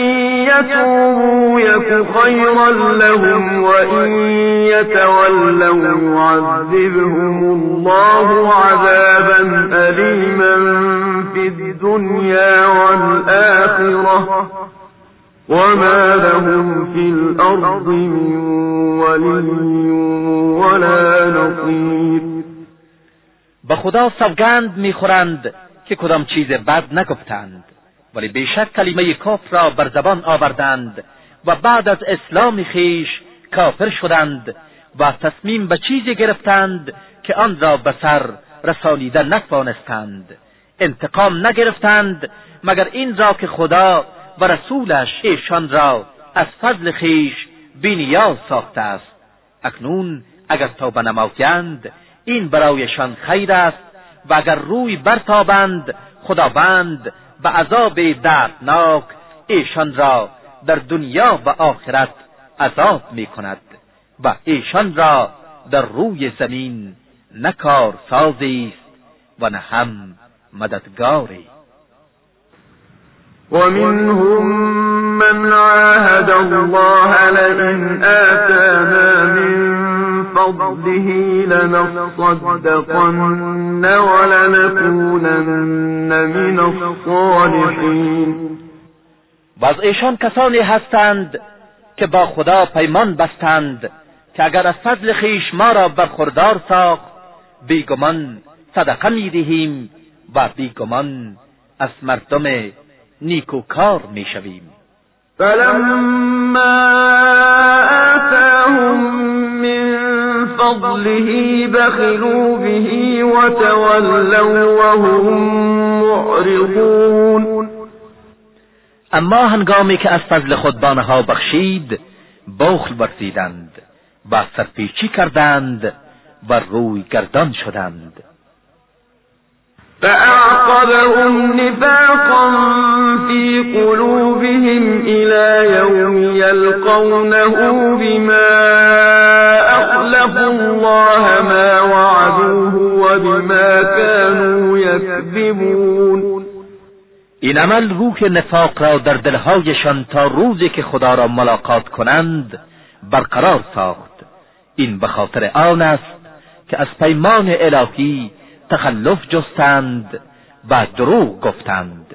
يتوبوا يك خيرا لهم وإن يتولوا يعذبهم الله عذابا أليما في الدنيا والآخرة وما لهم في الأرض من ولي ولا نصير به خدا سوگند می‌خورند که کدام چیز بد نگفتند. ولی بیشک کلمه کفر را بر زبان آوردند و بعد از اسلام خیش کافر شدند و تصمیم به چیزی گرفتند که آن را به سر رسانیده نتوانستند. انتقام نگرفتند مگر این را که خدا و رسولش ایشان را از فضل خیش بینیاز ساخته است. اکنون اگر توبه نمایند این برایشان خیر است و اگر روی برتابند خداوند به عذاب دردناک ایشان را در دنیا و آخرت عذاب می کند و ایشان را در روی زمین نکار سازی است و نه هم مددگاری. ومنهم من عاهد الله لئن آتانا من فضله لنصدقن ولنكونن من الصالحین و از ایشان کسانی هستند که با خدا پیمان بستند که اگر از فضل خیش ما را برخوردار ساخت بیگمان صدقه می‌دهیم و بیگمان از مردم نیکوکار می‌شویم فلما آتاهم فضله بخلوا به وتولوا وهم معرضون. اما هنگامی که از فضل خود بانها بخشید بخل ورزیدند و سرپیچی کردند و روی گردان شدند. فأعقبهم نفاقا في قلوبهم إلى يوم يلقونه بما أخلفوا الله ما وعدوه وبما كانوا يكذبون. این عمل روح نفاق را در دلهایشان تا روزی که خدا را ملاقات کنند برقرار ساخت. این به خاطر آن است که از پیمان الهی تخلف جستند و دروغ گفتند.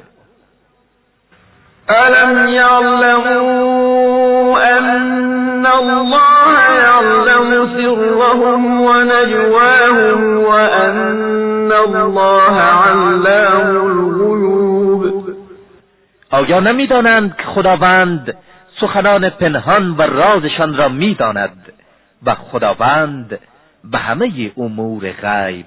الم یعلموا ان الله یعلم سرهم و نجواهم و ان الله علام الغیوب آیا نمی‌دانند که خداوند سخنان پنهان و رازشان را می‌داند و خداوند به همه امور غیب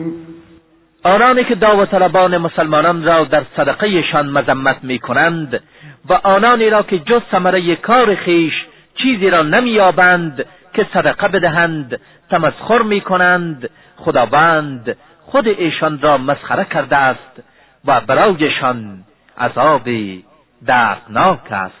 آنانی که دعوتطلبان مسلمانان را در صدقهشان مذمت می کنند و آنانی را که جز ثمره کار خیش چیزی را نمییابند که صدقه بدهند تمسخر می کنند خداوند خود ایشان را مسخره کرده است و برایشان عذاب دردناک است.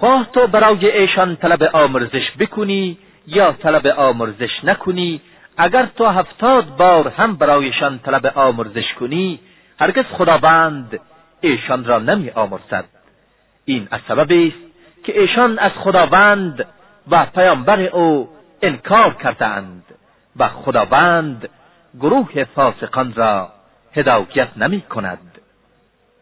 خواه تو برای ایشان طلب آمرزش بکنی یا طلب آمرزش نکنی اگر تو هفتاد بار هم برایشان طلب آمرزش کنی هرگز خداوند ایشان را نمی آمرزد. این از سبب است که ایشان از خداوند و پیامبر او انکار کردند و خداوند گروه فاسقان را هدایت نمی کند.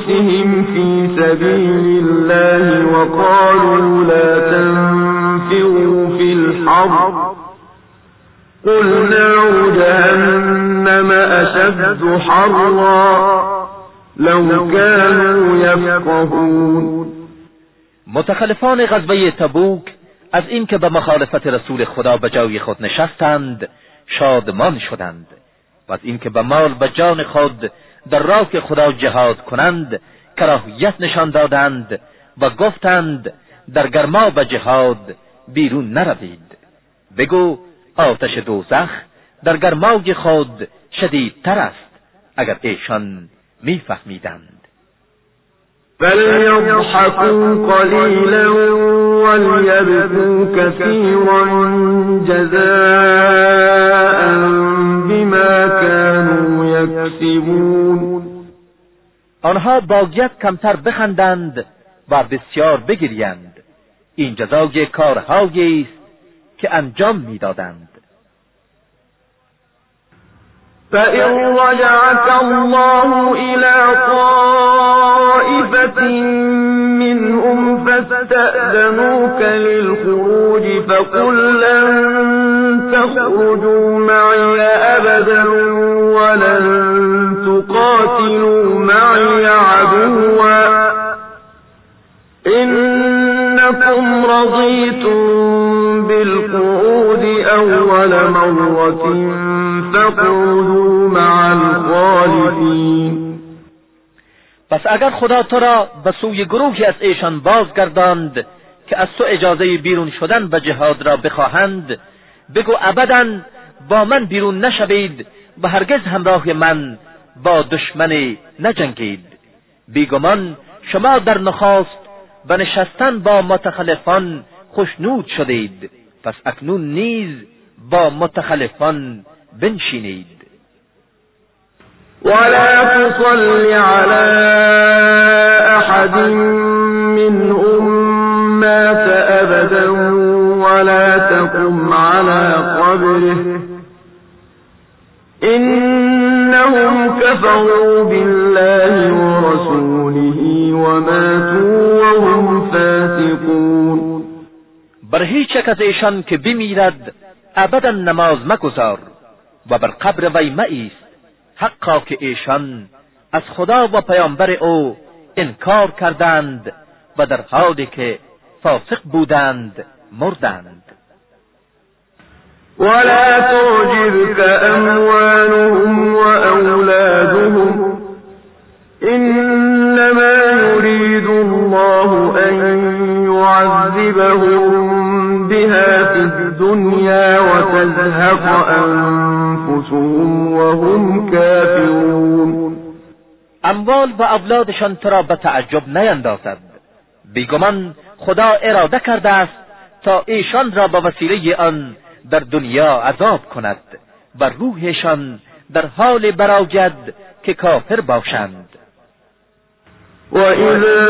وأنفسهم في سبيل الله وقالوا لا تنفروا في الحر قل نار جهنم أشد حرا. لو كانوا يفقهون. متخلفان غزوه تبوک از اینکه به مخالفت رسول خدا به جای خود نشستند شادمان شدند. و از اینکه به مال و جان خود در راه خدا جهاد کنند کراهیت نشان دادند و گفتند در گرما و جهاد بیرون نروید. بگو آتش دوزخ در گرمای خود شدیدتر است اگر ایشان میفهمیدند. فليضحكوا قليلا كثيرا جزاء بما كانوا يكسبون آنها باید کمتر بخندند و بسیار بگریند. این جزای کارهایی است که انجام می‌دادند. فإن رجعك الله إلى طائفة منهم فاستأذنوك للخروج فقل لن تخرجوا معي أبدا ولن تقاتلوا معي عدوا. إنكم رضيتم بالقعود أول مرة فقعدوا مع الخالفين. پس اگر خدا تو را به سوی گروهی از ایشان بازگرداند که از تو اجازه بیرون شدن و جهاد را بخواهند بگو ابدا با من بیرون نشوید و هرگز همراه من با دشمنی نجنگید. بیگمان شما در نخواست و نشستن با متخلفان خوشنود شدید. پس اکنون نیز با متخلفان بنشینید. ولا تصل على احد منهم مات ابدا تقم على قبره انهم كفروا بالله ورسوله وماتوا وهم فاسقون بر هیچ یک از ایشان که بمیرد ابدا نماز مگذار و بر قبر وی مایست. حقا که ایشان از خدا و پیامبر او انکار کردند و در حالی که فاسق بودند مردند. ولا تعجبك أموالهم وأولادهم. إنما يريد الله أن يعذبهم بها في الدنيا وتزهق أنفسهم وهم كافرون. اموال و اولادشان تو را به تعجب نیندازد. بیگمان خدا اراده کرده است تا ایشان را به وسیله آن در دنیا عذاب کند و روحشان در حال براجد که کافر باشند. وإذا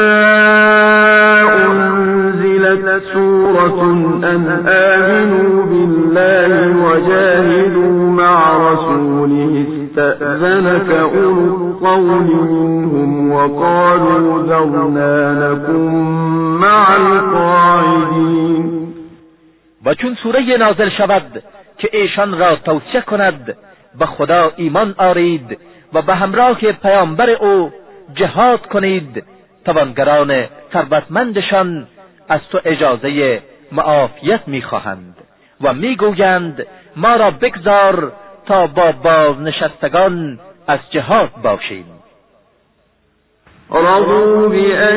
أنزلت سورة أن آمنوا بالله وجاهدوا مع رسوله استأذنك أولو الطول منهم وقالوا ذرنا لكم مع القاعدين و چون سوره نازل شود که ایشان را توصیه کند به خدا ایمان آرید و به همراه پیامبر او جهاد کنید. توانگران ثروتمندشان از تو اجازه معافیت می‌خواهند و می‌گویند ما را بگذار تا با بازنشستگان از جهاد باشیم. رضوا بأن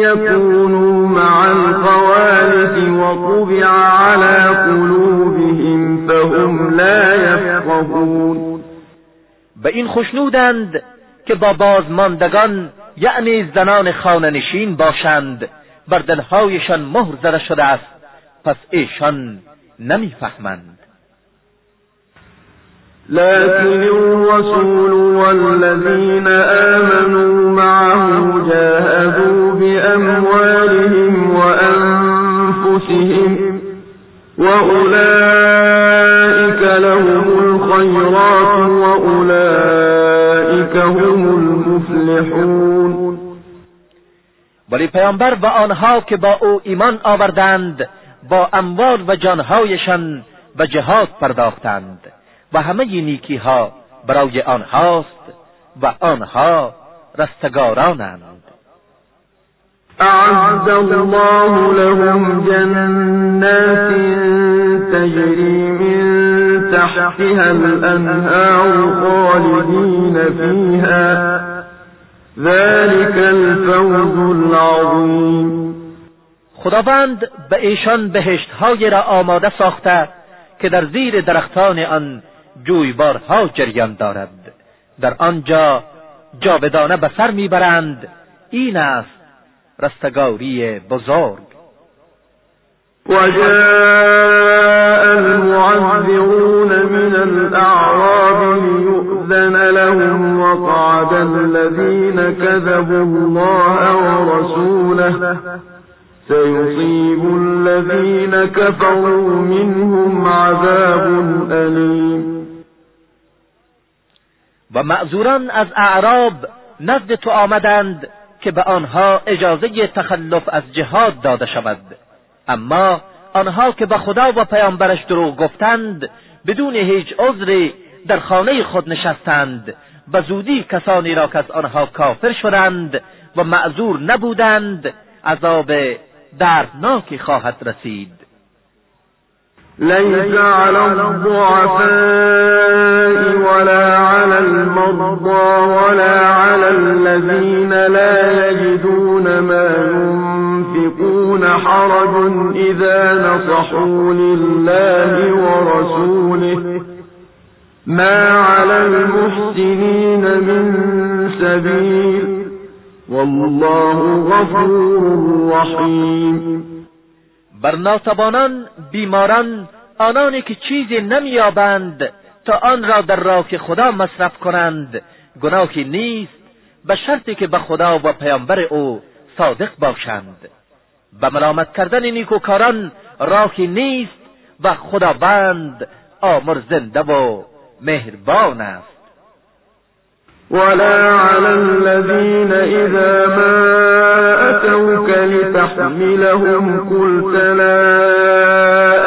يكونوا مع الخوالف وطبع على قلوبهم فهم لا يفقهون. به این خوشنودند که با بازماندگان یعنی زنان خانه باشند بر دلهایشان مهر زده شده است پس ایشان نمی‌فهمند. لكن الرسول والذين آمنوا معه جاهدوا بأموالهم وأنفسهم وأولئك لهم الخيرات وأولئك هم المفلحون. ولی پیامبر و آنها که با او ایمان آوردند با اموال و جانهایشان و جهاد پرداختند. و همه نیکی ها برای آنهاست و آنها رستگارانند. أعد الله لهم جنات تجري من تحتها الأنهار خالدين فيها. ذلك الفوز العظیم خداوند به ایشان بهشت را آماده ساخته که در زیر درختان آن جویبارها جریان دارد. در آنجا جاودانه به سر می‌برند. این است رستگاری بزرگ. وجاء المعذرون من الأعراب ليؤذن لهم وقعد الذين كذبوا الله ورسوله. سيصيب الذين كفروا منهم عذاب أليم. و معذوران از اعراب نزد تو آمدند که به آنها اجازه تخلف از جهاد داده شود. اما آنها که به خدا و پیامبرش دروغ گفتند بدون هیچ عذری در خانه خود نشستند و زودی کسانی را که از آنها کافر شدند و معذور نبودند عذاب دردناکی خواهد رسید. ليس على الضعفاء ولا المرضى ولا على الذين لا يجدون ما ينفقون حرج إذا نصحوا لله ورسوله. ما على المحسنين من سبيل. والله غفور رحیم بر ناتوانان بیماران آنانی که چیزی نمییابند تا آن را در راه خدا مصرف کنند. گناهی نیست به شرطی که به خدا و پیامبر او صادق باشند. به ملامت کردن نیکوکاران راهی نیست و خداوند آمرزنده و مهربان است. ولا على الذين إذا ما أتوك لتحملهم قلت لا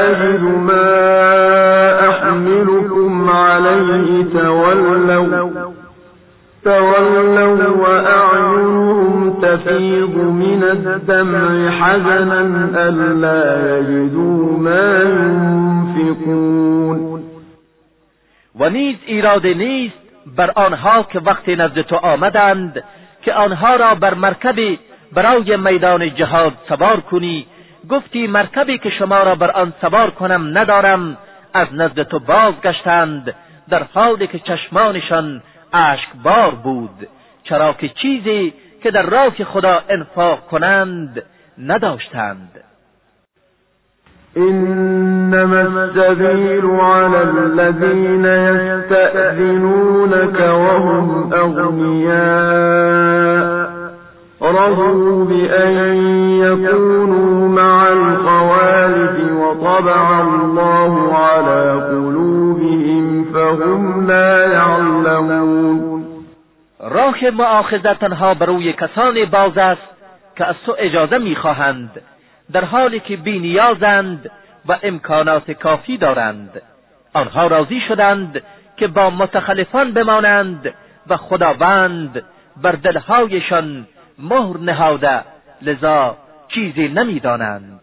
أجد ما أحملكم عليه تولوا. تولوا وأعينهم تفيض من الدمع حزنا ألا يجدوا ما ينفقون. و نیز ایراد نیست بر آنها که وقتی نزد تو آمدند که آنها را بر مرکبی برای میدان جهاد سوار کنی. گفتی مرکبی که شما را بر آن سوار کنم ندارم از نزد تو بازگشتند. در حالی که چشمانشان اشکبار بود چرا که چیزی که در راه خدا انفاق کنند نداشتند. إنما السبيل على الذين يستأذنونك وهم أغنياء رضوا بأن يكونوا مع الخوالف وطبع الله على قلوبهم. فهم لا يعلمون. راه معاخذه تنها بروی کسانی باز است که از تو اجازه می‌خواهند. در حالی که بینیازند و امکانات کافی دارند. آنها راضی شدند که با متخلفان بمانند و خداوند بر دلهایشان مهر نهاده لذا چیزی نمی‌دانند.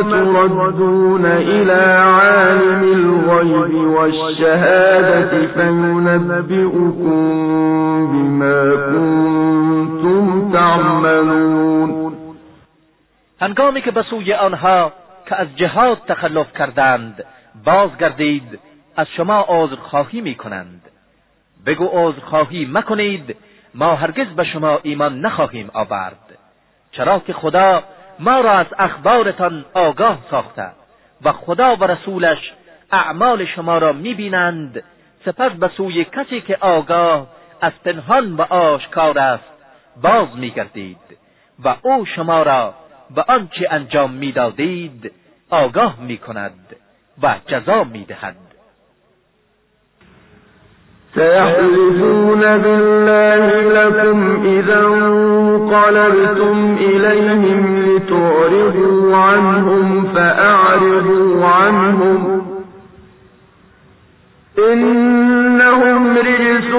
تردون إلى عالم الغيب والشهادة فينبئكم بما كنتم تعملون. هنگامی که به سوی آنها که از جهاد تخلف کردند بازگردید از شما عذرخواهی می کنند. بگو عذرخواهی مکنید ما هرگز به شما ایمان نخواهیم آورد. چرا که خدا ما را از اخبارتان آگاه ساخته و خدا و رسولش اعمال شما را می‌بینند. سپس به سوی کسی که آگاه از پنهان و آشکار است باز میگردید و او شما را به آنچه انجام می‌دادید آگاه می‌کند و جزا می‌دهد. سيحلفون بالله لكم إذا انقلبتم إليهم لتعرضوا عنهم فأعرضوا عنهم. إنهم رجس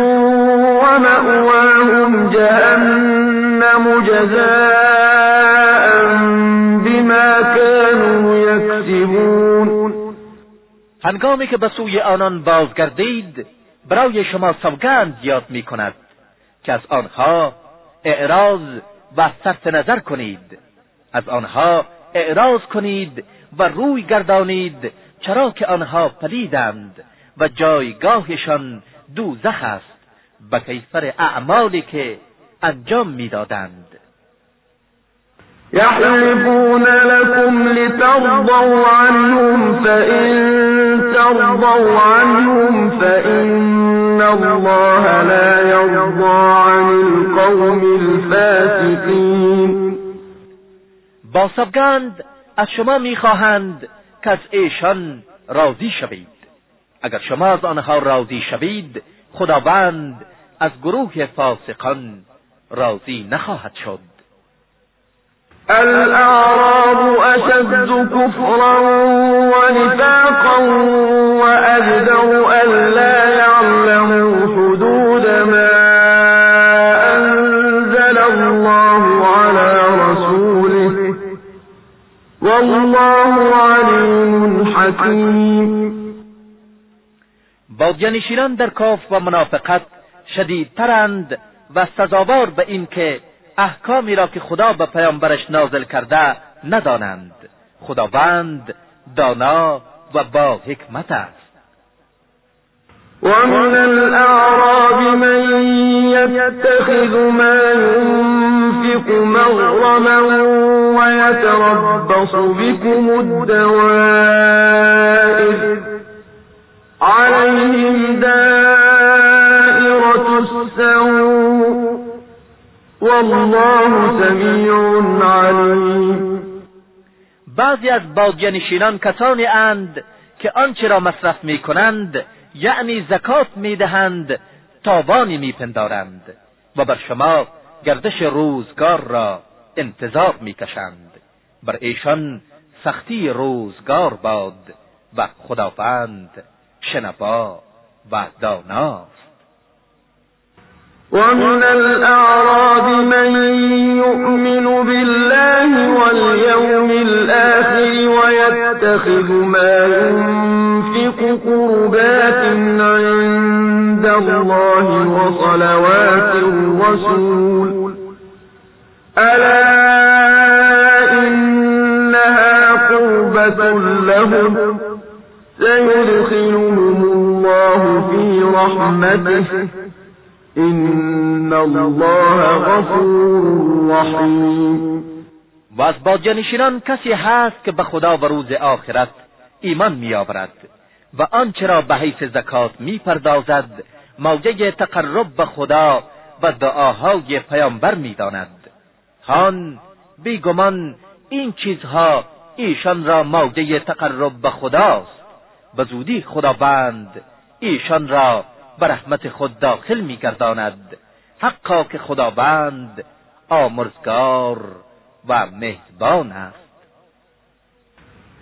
ومأواهم جهنم جزاء بما كانوا يكسبون. هنگامی که به سوی آنان بازگردید برای شما سوگند یاد می کند که از آنها اعراض و صرف نظر کنید. از آنها اعراض کنید و روی گردانید چرا که آنها پلیدند و جایگاهشان دوزخ است. به کیفر اعمالی که انجام می‌دادند. يحلفون لكم لترضوا عنهم فإن ترضوا عنهم فإن الله لا يرضى عن القوم الفاسقين با سبگند از شما می‌خواهند که از ایشان راضی شوید. اگر شما از آنها راضی شوید خداوند از گروه فاسقان راضی نخواهد شد. الأعراب أشد كفرا ونفاقا وأجدر ألا يعلموا. والله عليم حكيم. بادیانشینان در کاف و منافقت شدیدترند و سزاوار به این که احکامی را که خدا به پیامبرش نازل کرده ندانند. خداوند دانا و با حکمت است. ومن الأعراب من يتخذ ما ينفق مغرما ويتربص بكم الدوائر عليهم دائرة السوء والله سمیع علیم بعضی از بادیانشینان کسانی اند که آنچه را مصرف می کنند یعنی زکات می دهند تاوانی می پندارند و بر شما گردش روزگار را انتظار می کشند بر ایشان سختی روزگار باد و خداوند شنوا و داناست. ومن الأعراب من يؤمن بالله واليوم الآخر ويتخذ ما ينفق قربات عند الله وصلوات الرسول. ألا إنها قربة لهم؟ سيدخلهم الله في رحمته. این الله غفور رحیم و از بادیانشینان کسی هست که به خدا و روز آخرت ایمان میآورد؟ و آنچه را به حیث زکات می‌پردازد موجه تقرب به خدا و دعاهای پیامبر می‌داند. هان بیگمان این چیزها ایشان را موجه تقرب به خداست. به زودی خداوند ایشان را به رحمت خود داخل میگرداند. حقا که خداوند آمرزگار و مهربان است.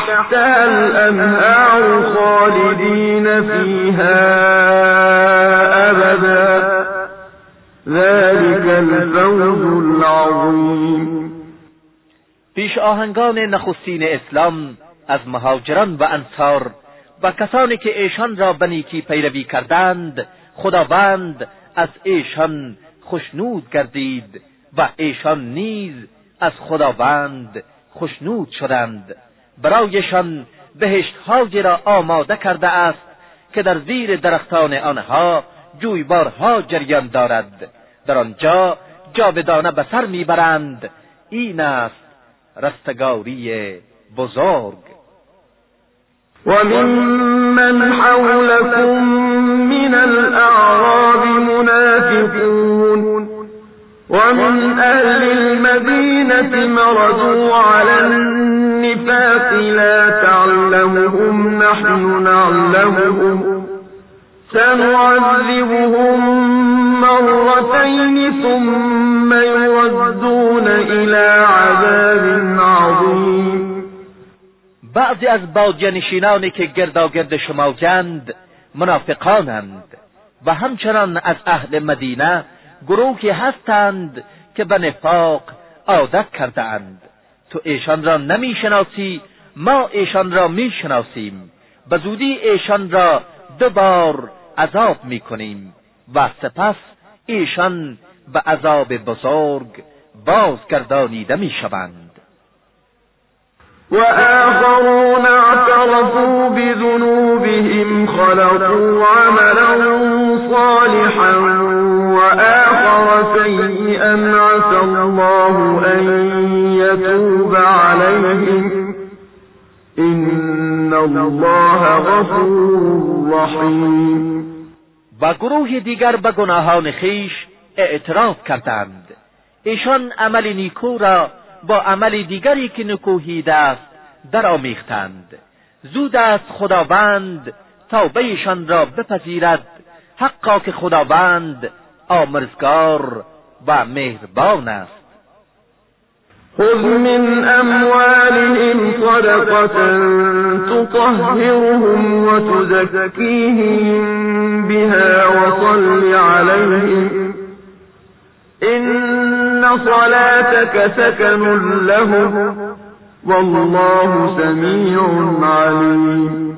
تحتها الأنهار خالدين فيها أبدا. ذلك الفوز العظيم. پیش آهنگان نخستین اسلام از مهاجران و انصار و کسانی که ایشان را به نیکی پیروی کردند خداوند از ایشان خشنود گردید و ایشان نیز از خداوند خشنود شدند. برایشان بهشتهایی را آماده کرده است که در زیر درختان آنها جویبارها جریان دارد. در آنجا جاودانه به سر می‌برند. این است رستگاری بزرگ. وممن حولكم من الأعراب منافقون. ومن أهل المدينة مرضوا على النفاق لا تعلمهم نحن نعلمهم. سنعذبهم مرتين ثم يردون إلى عذاب عظيم. بعضی از بادیانشینانی که گرداگرد شما جند منافقانند و همچنان از اهل مدینه گروهی هستند که به نفاق عادت کردهاند. تو ایشان را نمی‌شناسی ما ایشان را می‌شناسیم. به زودی ایشان را دو بار عذاب می‌کنیم و سپس ایشان به عذاب بزرگ بازگردانیده می‌شوند. وآخرون اعترفوا بذنوبهم خلقوا عملا صالحا وآخر سيئا عسى الله أن يتوب عليهم. إن الله غفور رحيم. و گروه دیگر به گناهان خیش اعتراف کردند. ایشان عمل نیکو را با عمل دیگری که نکوهیده است درآمیختند. زود است خداوند توبهشان را بپذیرد. حقا که خداوند آمرزگار و مهربان است. خذ من اموالهم صدقة تطهرهم وتزكيهم بها وصل عليهم إن صلاتك سكن لهم والله سمیع علیم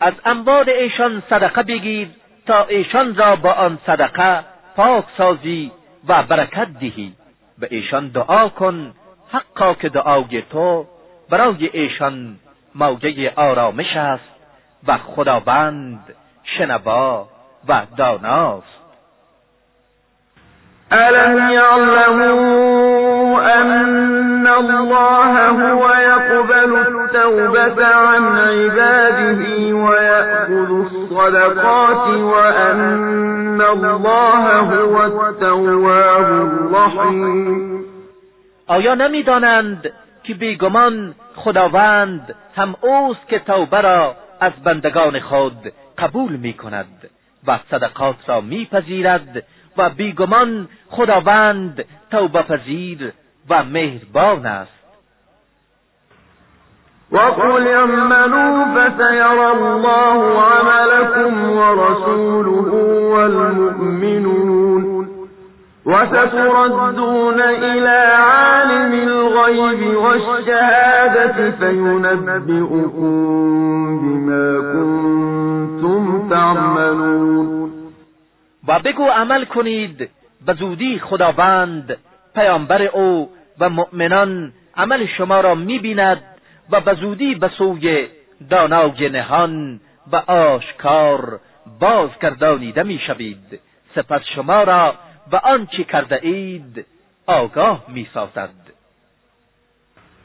از اموال ایشان صدقه بگیر تا ایشان را با آن صدقه پاک سازی و برکت دهی. به ایشان دعا کن حقا که دعای تو برای ایشان موجه آرامش است و خداوند شنوا و داناست. ألم يعلموا أن الله هو يقبل التوبة عن عباده ويأخذ الصدقات وأن الله هو التواب الرحيم. آیا نمی‌دانند که بیگمان خداوند هم اوست که توبه را از بندگان خود قبول می کند و صدقات را میپذیرد و بیگمان خداوند توبه پذیر و مهربان است. وقل اعملوا فسيرى الله عملكم ورسوله والمؤمنون وستردون إلى عالم الغيب والشهادة فينبئكم بما كنتم تعملون. و بگو عمل کنید به زودی خداوند پیامبر او و مؤمنان عمل شما را می‌بیند و به زودی به سوی دانای نهان و آشکار بازگردانیده می‌شوید. سپس شما را به آنچه کرده اید آگاه می‌سازد.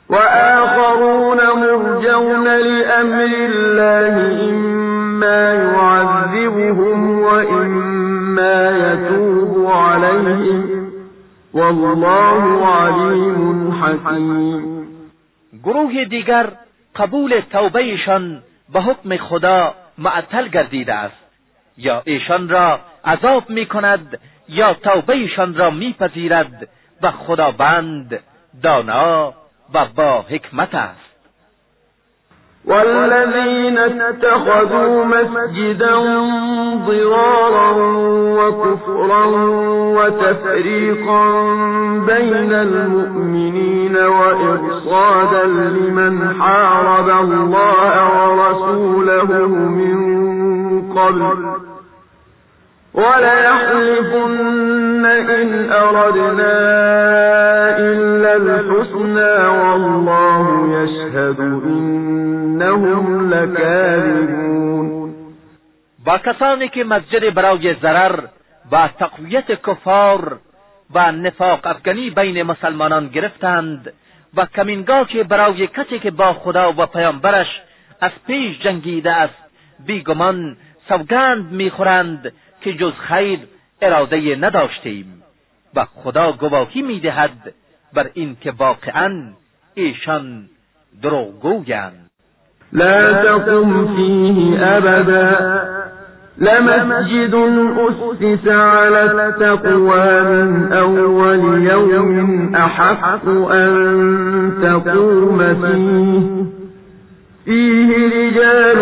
و آخرون مرجون لأمر الله اما يعذبهم و اما يتوب عليهم. والله علیم حکیم گروه دیگر قبول توبهشان به حکم خدا معطل گردیده است. یا ایشان را عذاب می کند یا توبهشان را میپذیرد و خداوند دانا و با حکمت است. والذين اتخذوا مسجدا ضرارا وكفرا وتفريقا بين المؤمنين وإرصادا لمن حارب الله ورسوله من قبل. وليحلفن إن أردنا إلا الحسنى والله يشهد إنهم لكاذبون. با کسانی که مسجد برای ضرر و تقویت کفار و نفاق افغانی بین مسلمانان گرفتند و کمینگاه برای کسی که با خدا و پیامبرش از پیش جنگیده است بیگمان سوگند می‌خورند که جز خیر اراده نداشتیم. و خدا گواهی می‌دهد بر این که واقعا ایشان دروغگویند. لا تقم فيه ابدا لمسجد أسس على التقوى من أول يوم أحق أن تقوم فيه فيه رجال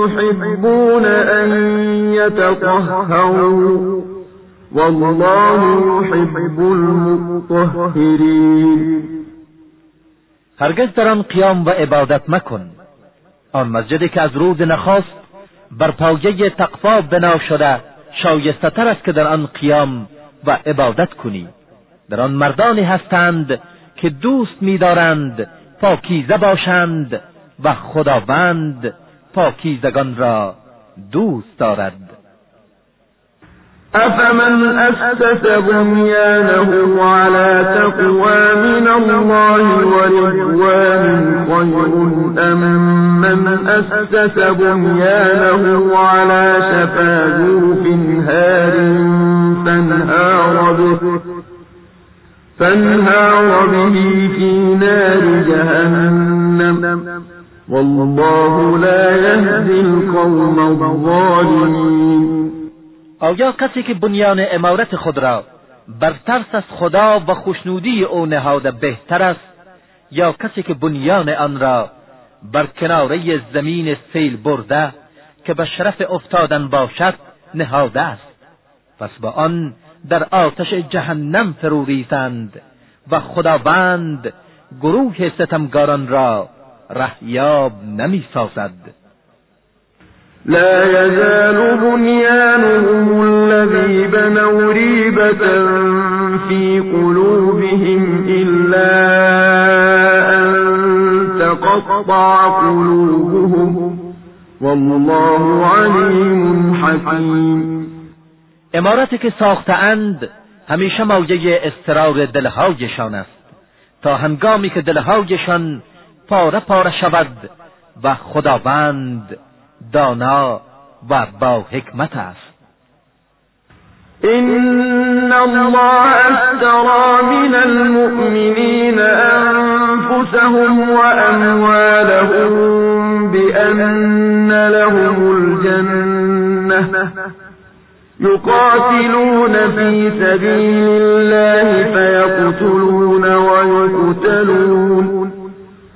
يحبون أن يتطهروا والله يحب المطهرين هرگز در آن قیام و عبادت مکن. آن مسجدی که از رود نخواست بر پایه تقوا بنا شده شایسته تر است که در آن قیام و عبادت کنی. در آن مردانی هستند که دوست می‌دارند پاکیزه باشند و خداوند پاکیزگان را دوست دارد. أفمن أسس بنيانه على تقوى من الله ورضوان خير أم من أسس بنيانه على شفا جرف هار فانهار به فانهار به في نار جهنم. والله لا يهدي القوم الظالمين. آیا کسی که بنیان امارت خود را بر ترس از خدا و خوشنودی او نهاده بهتر است یا کسی که بنیان آن را بر کناره زمین سیل برده که به شرف افتادن باشد نهاده است؟ پس با آن در آتش جهنم فرو ریزند و خداوند گروه ستمگاران را رهیاب نمی سازد لا يزال بنيانهم الذي بنوا ريبة في قلوبهم إلا أن تقطع قلوبهم. والله عليم حكيم. امارتی که ساختند همیشه موجه استرار دلهایشان است. تا هنگامی که دلهایشان پاره پاره شود و خداوند دانا و با حکمت است. إن الله اشترى من المؤمنين أنفسهم وأموالهم بأن لهم الجنة يقاتلون في سبيل الله فيقتلون ويقتلون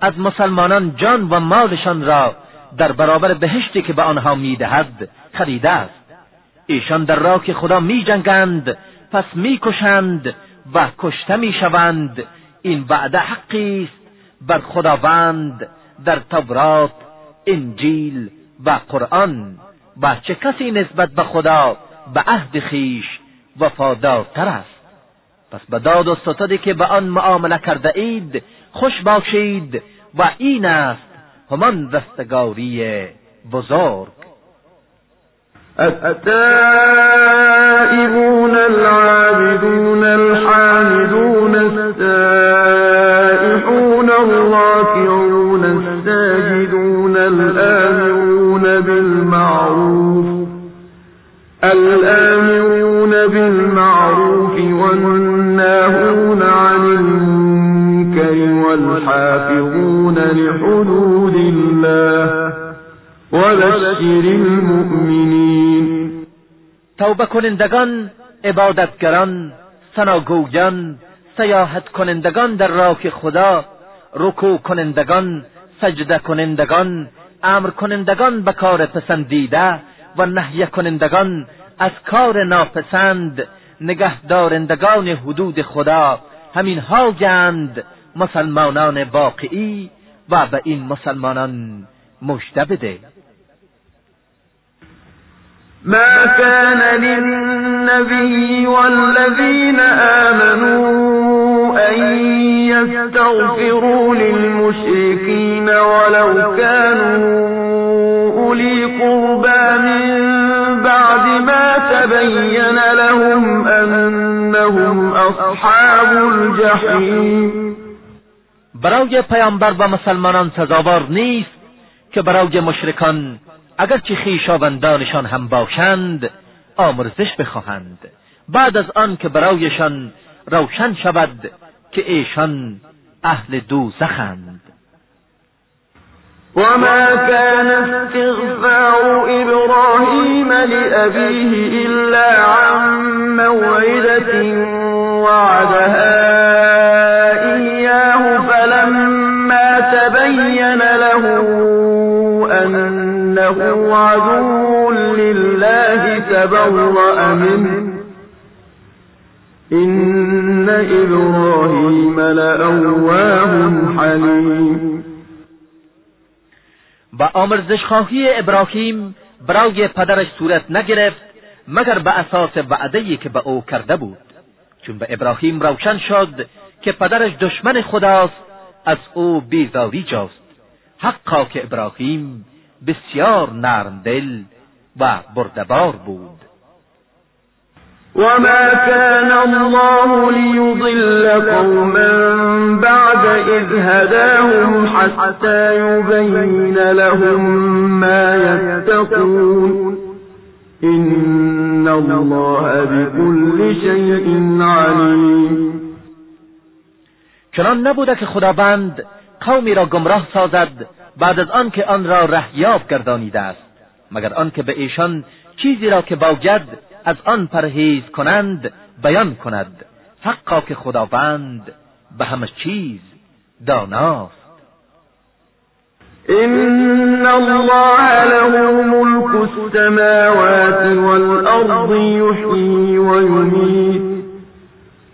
از مسلمانان جان و مالشان را در برابر بهشتی که به آنها می‌دهد خریده است. ایشان در راه خدا می جنگند پس می‌کشند و کشته می‌شوند. این وعده حقی است. بر خداوند در تورات انجیل و قرآن. و چه کسی نسبت به خدا به عهد خیش وفادارتر است؟ پس به داد و ستدی که به آن معامله کرده اید خوش باشید و این است همان رستگاری بزرگ. التائبون العابدون الحامدون والحافظون لحدود الله وبشر المؤمنين. توبه کنندگان عبادتگران سناگویان سیاحت کنندگان در راه خدا رکوع کنندگان سجده کنندگان امر کنندگان به کار پسندیده و نهی کنندگان از کار ناپسند نگهدارندگان حدود خدا. همین ها گند مسلمانان واقعی و به این مسلمانان مژده بده ما كان للنبي والذين آمنوا أن يستغفروا للمشركين ولو كانوا أولي قربى من بعد ما تبين لهم أنهم أصحاب الجحيم. برای پیامبر و مسلمانان سزاوار نیست که برای مشرکان اگرچه خویشاوندانشان هم باشند آمرزش بخواهند. بعد از آن که برایشان روشن شود که ایشان اهل دوزخند. وما كان استغفار إبراهيم لأبيه إلا عن موعدة وعدها أنه عدو لله تبرأ منه. إن إبراهيم لأواه حليم. و آمرزش خواهی ابراهیم برای پدرش صورت نگرفت مگر به اساس وعده‌ای که به او کرده بود. چون به ابراهیم روشن شد که پدرش دشمن خداست از او بیزاری جاست. حقا که ابراهیم بسیار نرم دل و بردبار بود. وما كان الله ليضل قوما بعد إذ هداهم حتى يبين لهم ما يتقون. إن الله بكل شيء عليم. چنان نبوده که خداوند قومی را گمراه سازد بعد از آن که آن را رهیاب گردانیده است مگر آنکه به ایشان چیزی را که باید از آن پرهیز کنند بیان کند حقا که خداوند به همه چیز داناست. إن الله له ملك السماوات والأرض يحيي ويميت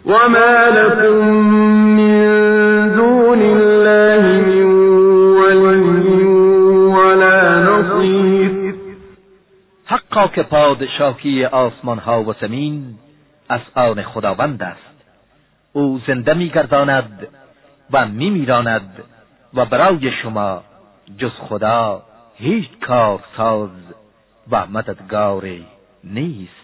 وما لكم حقا که پادشاهی آسمان ها و زمین از آن خداوند است. او زنده میگرداند و میمیراند و برای شما جز خدا هیچ کارساز و مددگاری نیست.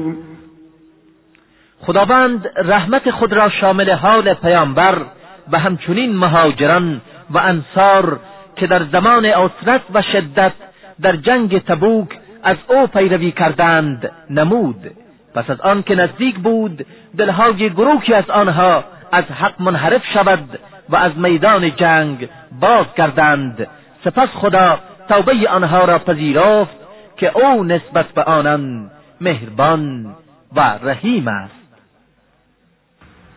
خداوند رحمت خود را شامل حال پیامبر و همچنین مهاجران و انصار که در زمان اسرت و شدت در جنگ تبوک از او پیروی کردند نمود. پس از آن که نزدیک بود دلهای گروهی از آنها از حق منحرف شود و از میدان جنگ باز کردند. سپس خدا توبه آنها را پذیرفت که او نسبت به آنان مهربان و رحیم است.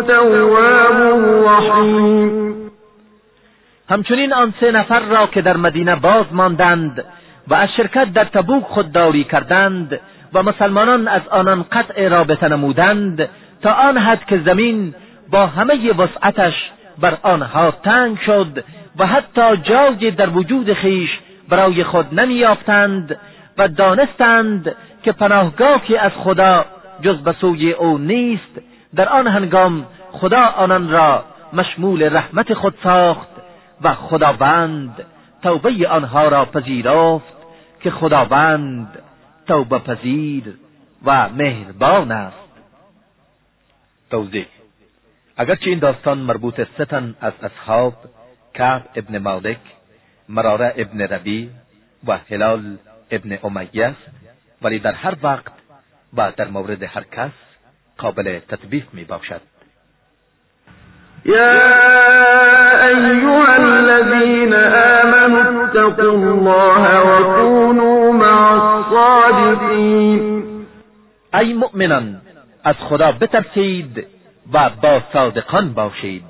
هو التواب الرحيم همچنین آن سه نفر را که در مدینه باز ماندند و از شرکت در تبوک خودداری کردند و مسلمانان از آنان قطع رابطه نمودند تا آن حد که زمین با همه وسعتش بر آنها تنگ شد و حتی جای در وجود خیش برای خود نمییافتند و دانستند که پناهگاهی از خدا جز به سوی او نیست در آن هنگام خدا آنان را مشمول رحمت خود ساخت و خداوند توبه آنها را پذیرفت که خداوند توبه پذیر و مهربان است. توضیح. اگرچه این داستان مربوط ستن از اصحاب کعب ابن مالک مراره ابن ربی و هلال ابن امیه است ولی در هر وقت و در مورد هر کس قابل تطبیق می باشد یا ایها الذین آمنوا اتقوا الله وكونوا مع الصادقین ای مؤمنان از خدا بترسید و با صادقان باشید.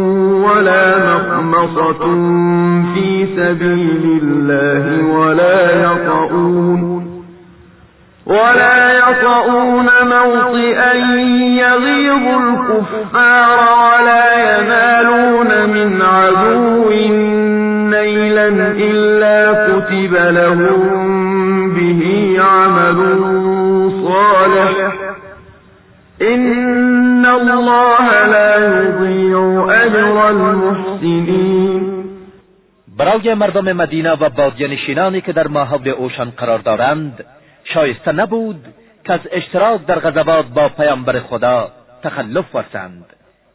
ولا مخمصة في سبيل الله ولا يطؤون ولا يطؤون موطئا يغيظ الكفار ولا ينالون من عدو نيلا إلا كتب لهم به عمل صالح. الله لا يضيع أجر المحسنين برای مردم مدینه و بادیانشینانی که در ماحول اوشان قرار دارند شایسته نبود که از اشتراک در غضبات با پیامبر خدا تخلف ورزند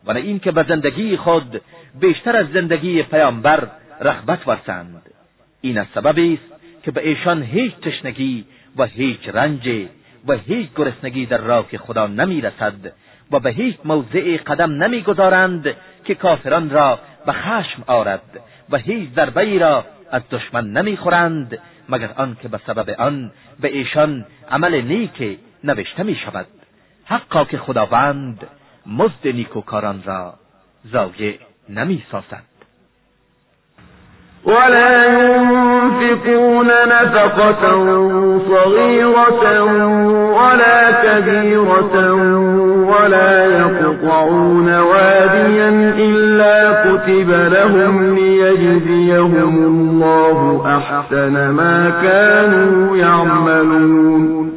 و نه اینکه به زندگی خود بیشتر از زندگی پیامبر رغبت ورزند این از سببی است که به ایشان هیچ تشنگی و هیچ رنج و هیچ گرسنگی در راه خدا نمی‌رسد و به هیچ موضع قدم نمی‌گذارند که کافران را به خشم آرد و هیچ ضربه ای را از دشمن نمی‌خورند مگر آنکه به سبب آن به ایشان عمل نیک نوشته می شود حقا که خداوند مزد نیکوکاران را ضایع نمی سازد ولا ينفقون نفقة صغيرة ولا كبيرة ولا يقطعون واديا إلا كتب لهم ليجزيهم الله أحسن ما كانوا يعملون.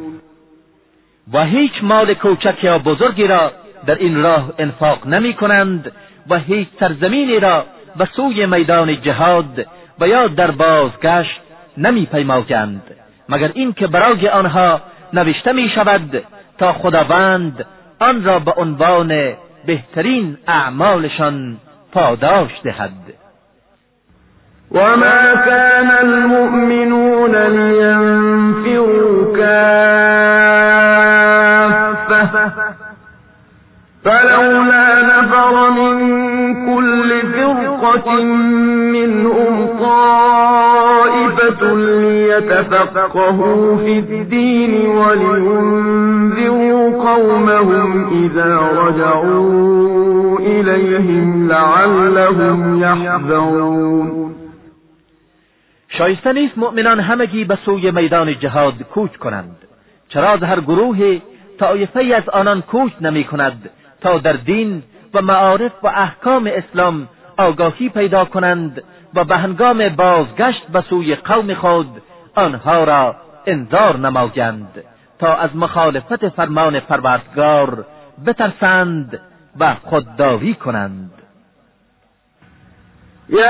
و هیچ مال کوچک یا بزرگی را در این راه انفاق نمی کنند و هیچ سرزمینی را به سوی میدان جهاد و یا در بازگشت نمی پیماگند مگر اینکه برای آنها نوشته می شود تا خداوند آن را به عنوان بهترین اعمالشان پاداش دهد. وما كان المؤمنون لينفروا كافة فلولا نفر من كل فرقة منهم طائفة ليتفقهوا في الدين ولينذروا قومهم إذا رجعوا إليهم لعلهم يحذرون. شایسته نیست مؤمنان همگی به سوی میدان جهاد کوچ کنند. چرا هر گروه طایفه از آنان کوچ نمی کند تا در دین و معارف و احکام اسلام آگاهی پیدا کنند و به هنگام بازگشت به سوی قوم خود آنها را انذار نمایند تا از مخالفت فرمان پروردگار بترسند و خودداری کنند. یا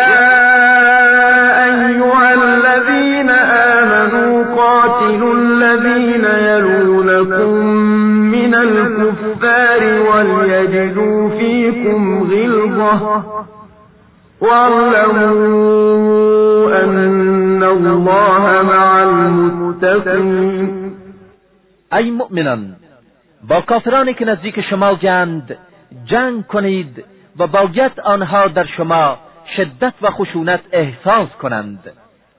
ایها الذین آمنوا قاتلوا الذین یلونکم من الكفار وليجدوا فيكم غلظة واعلموا أن الله مع المتقين. ای مؤمنان با کافرانی که نزدیک شما گند جنگ کنید و باید آنها در شما شدت و خشونت احساس کنند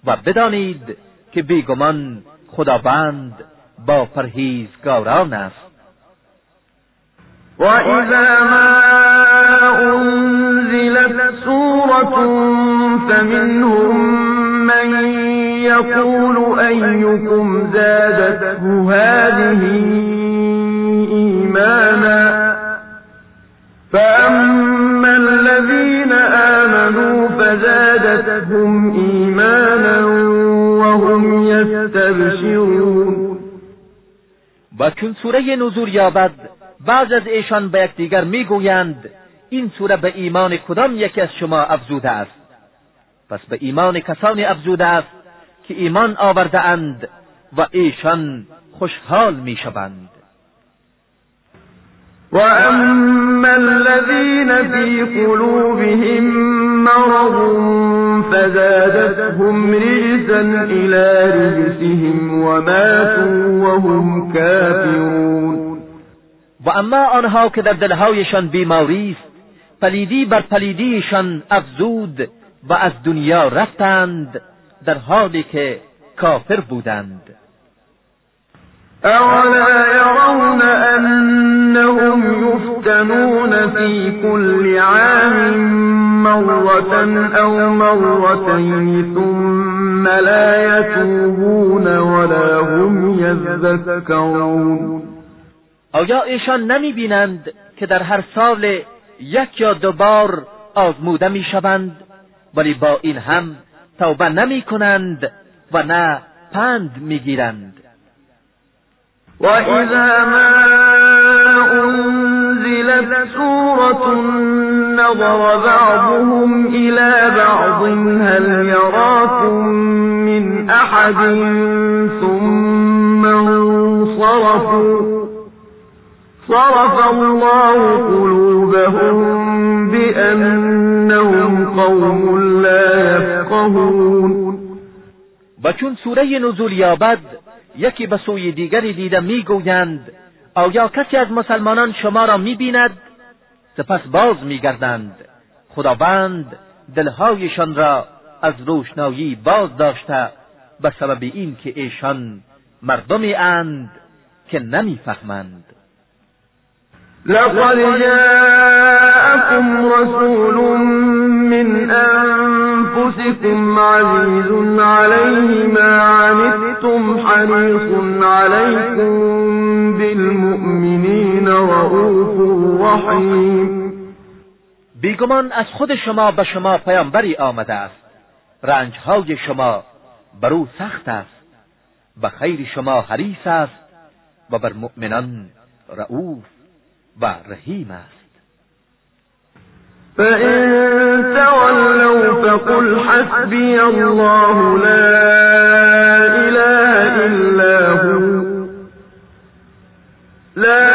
و بدانید که بیگمان خداوند با پرهیزگاران است. و اذا ما فمنهم من يقول أيكم زادته هذه إيمانا فأما الذين آمنوا فزادتهم إيمانا وهم يستبشرون. و چون سوره نزول یابد بعض از ایشان به یکدیگر میگویند این سوره به ایمان کدام یکی از شما افزوده است؟ پس به ایمان کسانی افزوده است که ایمان آورده اند و ایشان خوشحال می‌شوند. و اما الذين في قلوبهم مرض فزادتهم رجسا الى رجسهم وماتوا وهم كافرون. و اما آنها که در دلهایشان بیماری است پلیدی بر پلیدیشان افزود و از دنیا رفتند در حالی که کافر بودند. اولا يرون انهم يفتنون في كل عام مرة او مرتين ثم لا يتوبون ولا هم يذكرون. آیا ایشان نمی بینند که در هر سال یک یا دو بار آزموده می شوند ولی با این هم توبه نمی کنند و نه پند می گیرند و اذا ما انزلت سورة نظر بعضهم الى بعض هل يراكم من احد ثم انصرفوا صرف الله قلوبهم بأنهم قوم لا يفقهون. و چون سوره نزول یابد یکی به سوی دیگری دیده می‌گویند آیا کسی از مسلمانان شما را می‌بیند؟ سپس باز میگردند. خداوند دلهایشان را از روشنایی باز داشته به سبب این که ایشان مردمی اند که نمی‌فهمند. لقد جاءكم رسول من أنفسكم عزيز عليه ما عنتم حريص عليكم بالمؤمنين رؤوف رحيم. بیگمان از خود شما به شما پیامبری آمده است. رنجهای شما بر او سخت است. به خیر شما حریص است و بر مؤمنان رؤوف و رحیم است فإن تولوا فقل حسبي الله لا إله إلا هو. لا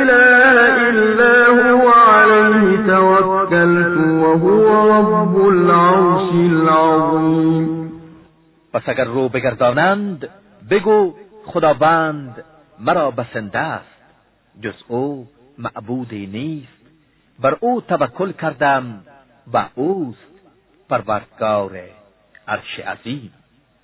إله إلا هو عليه توكلت وهو رب العرش العظيم. پس اگر رو بگردانند بگو خداوند مرا بسنده است. جز او معبودی نیست. بر او توکل کردم و اوست پروردگار عرش عظیم.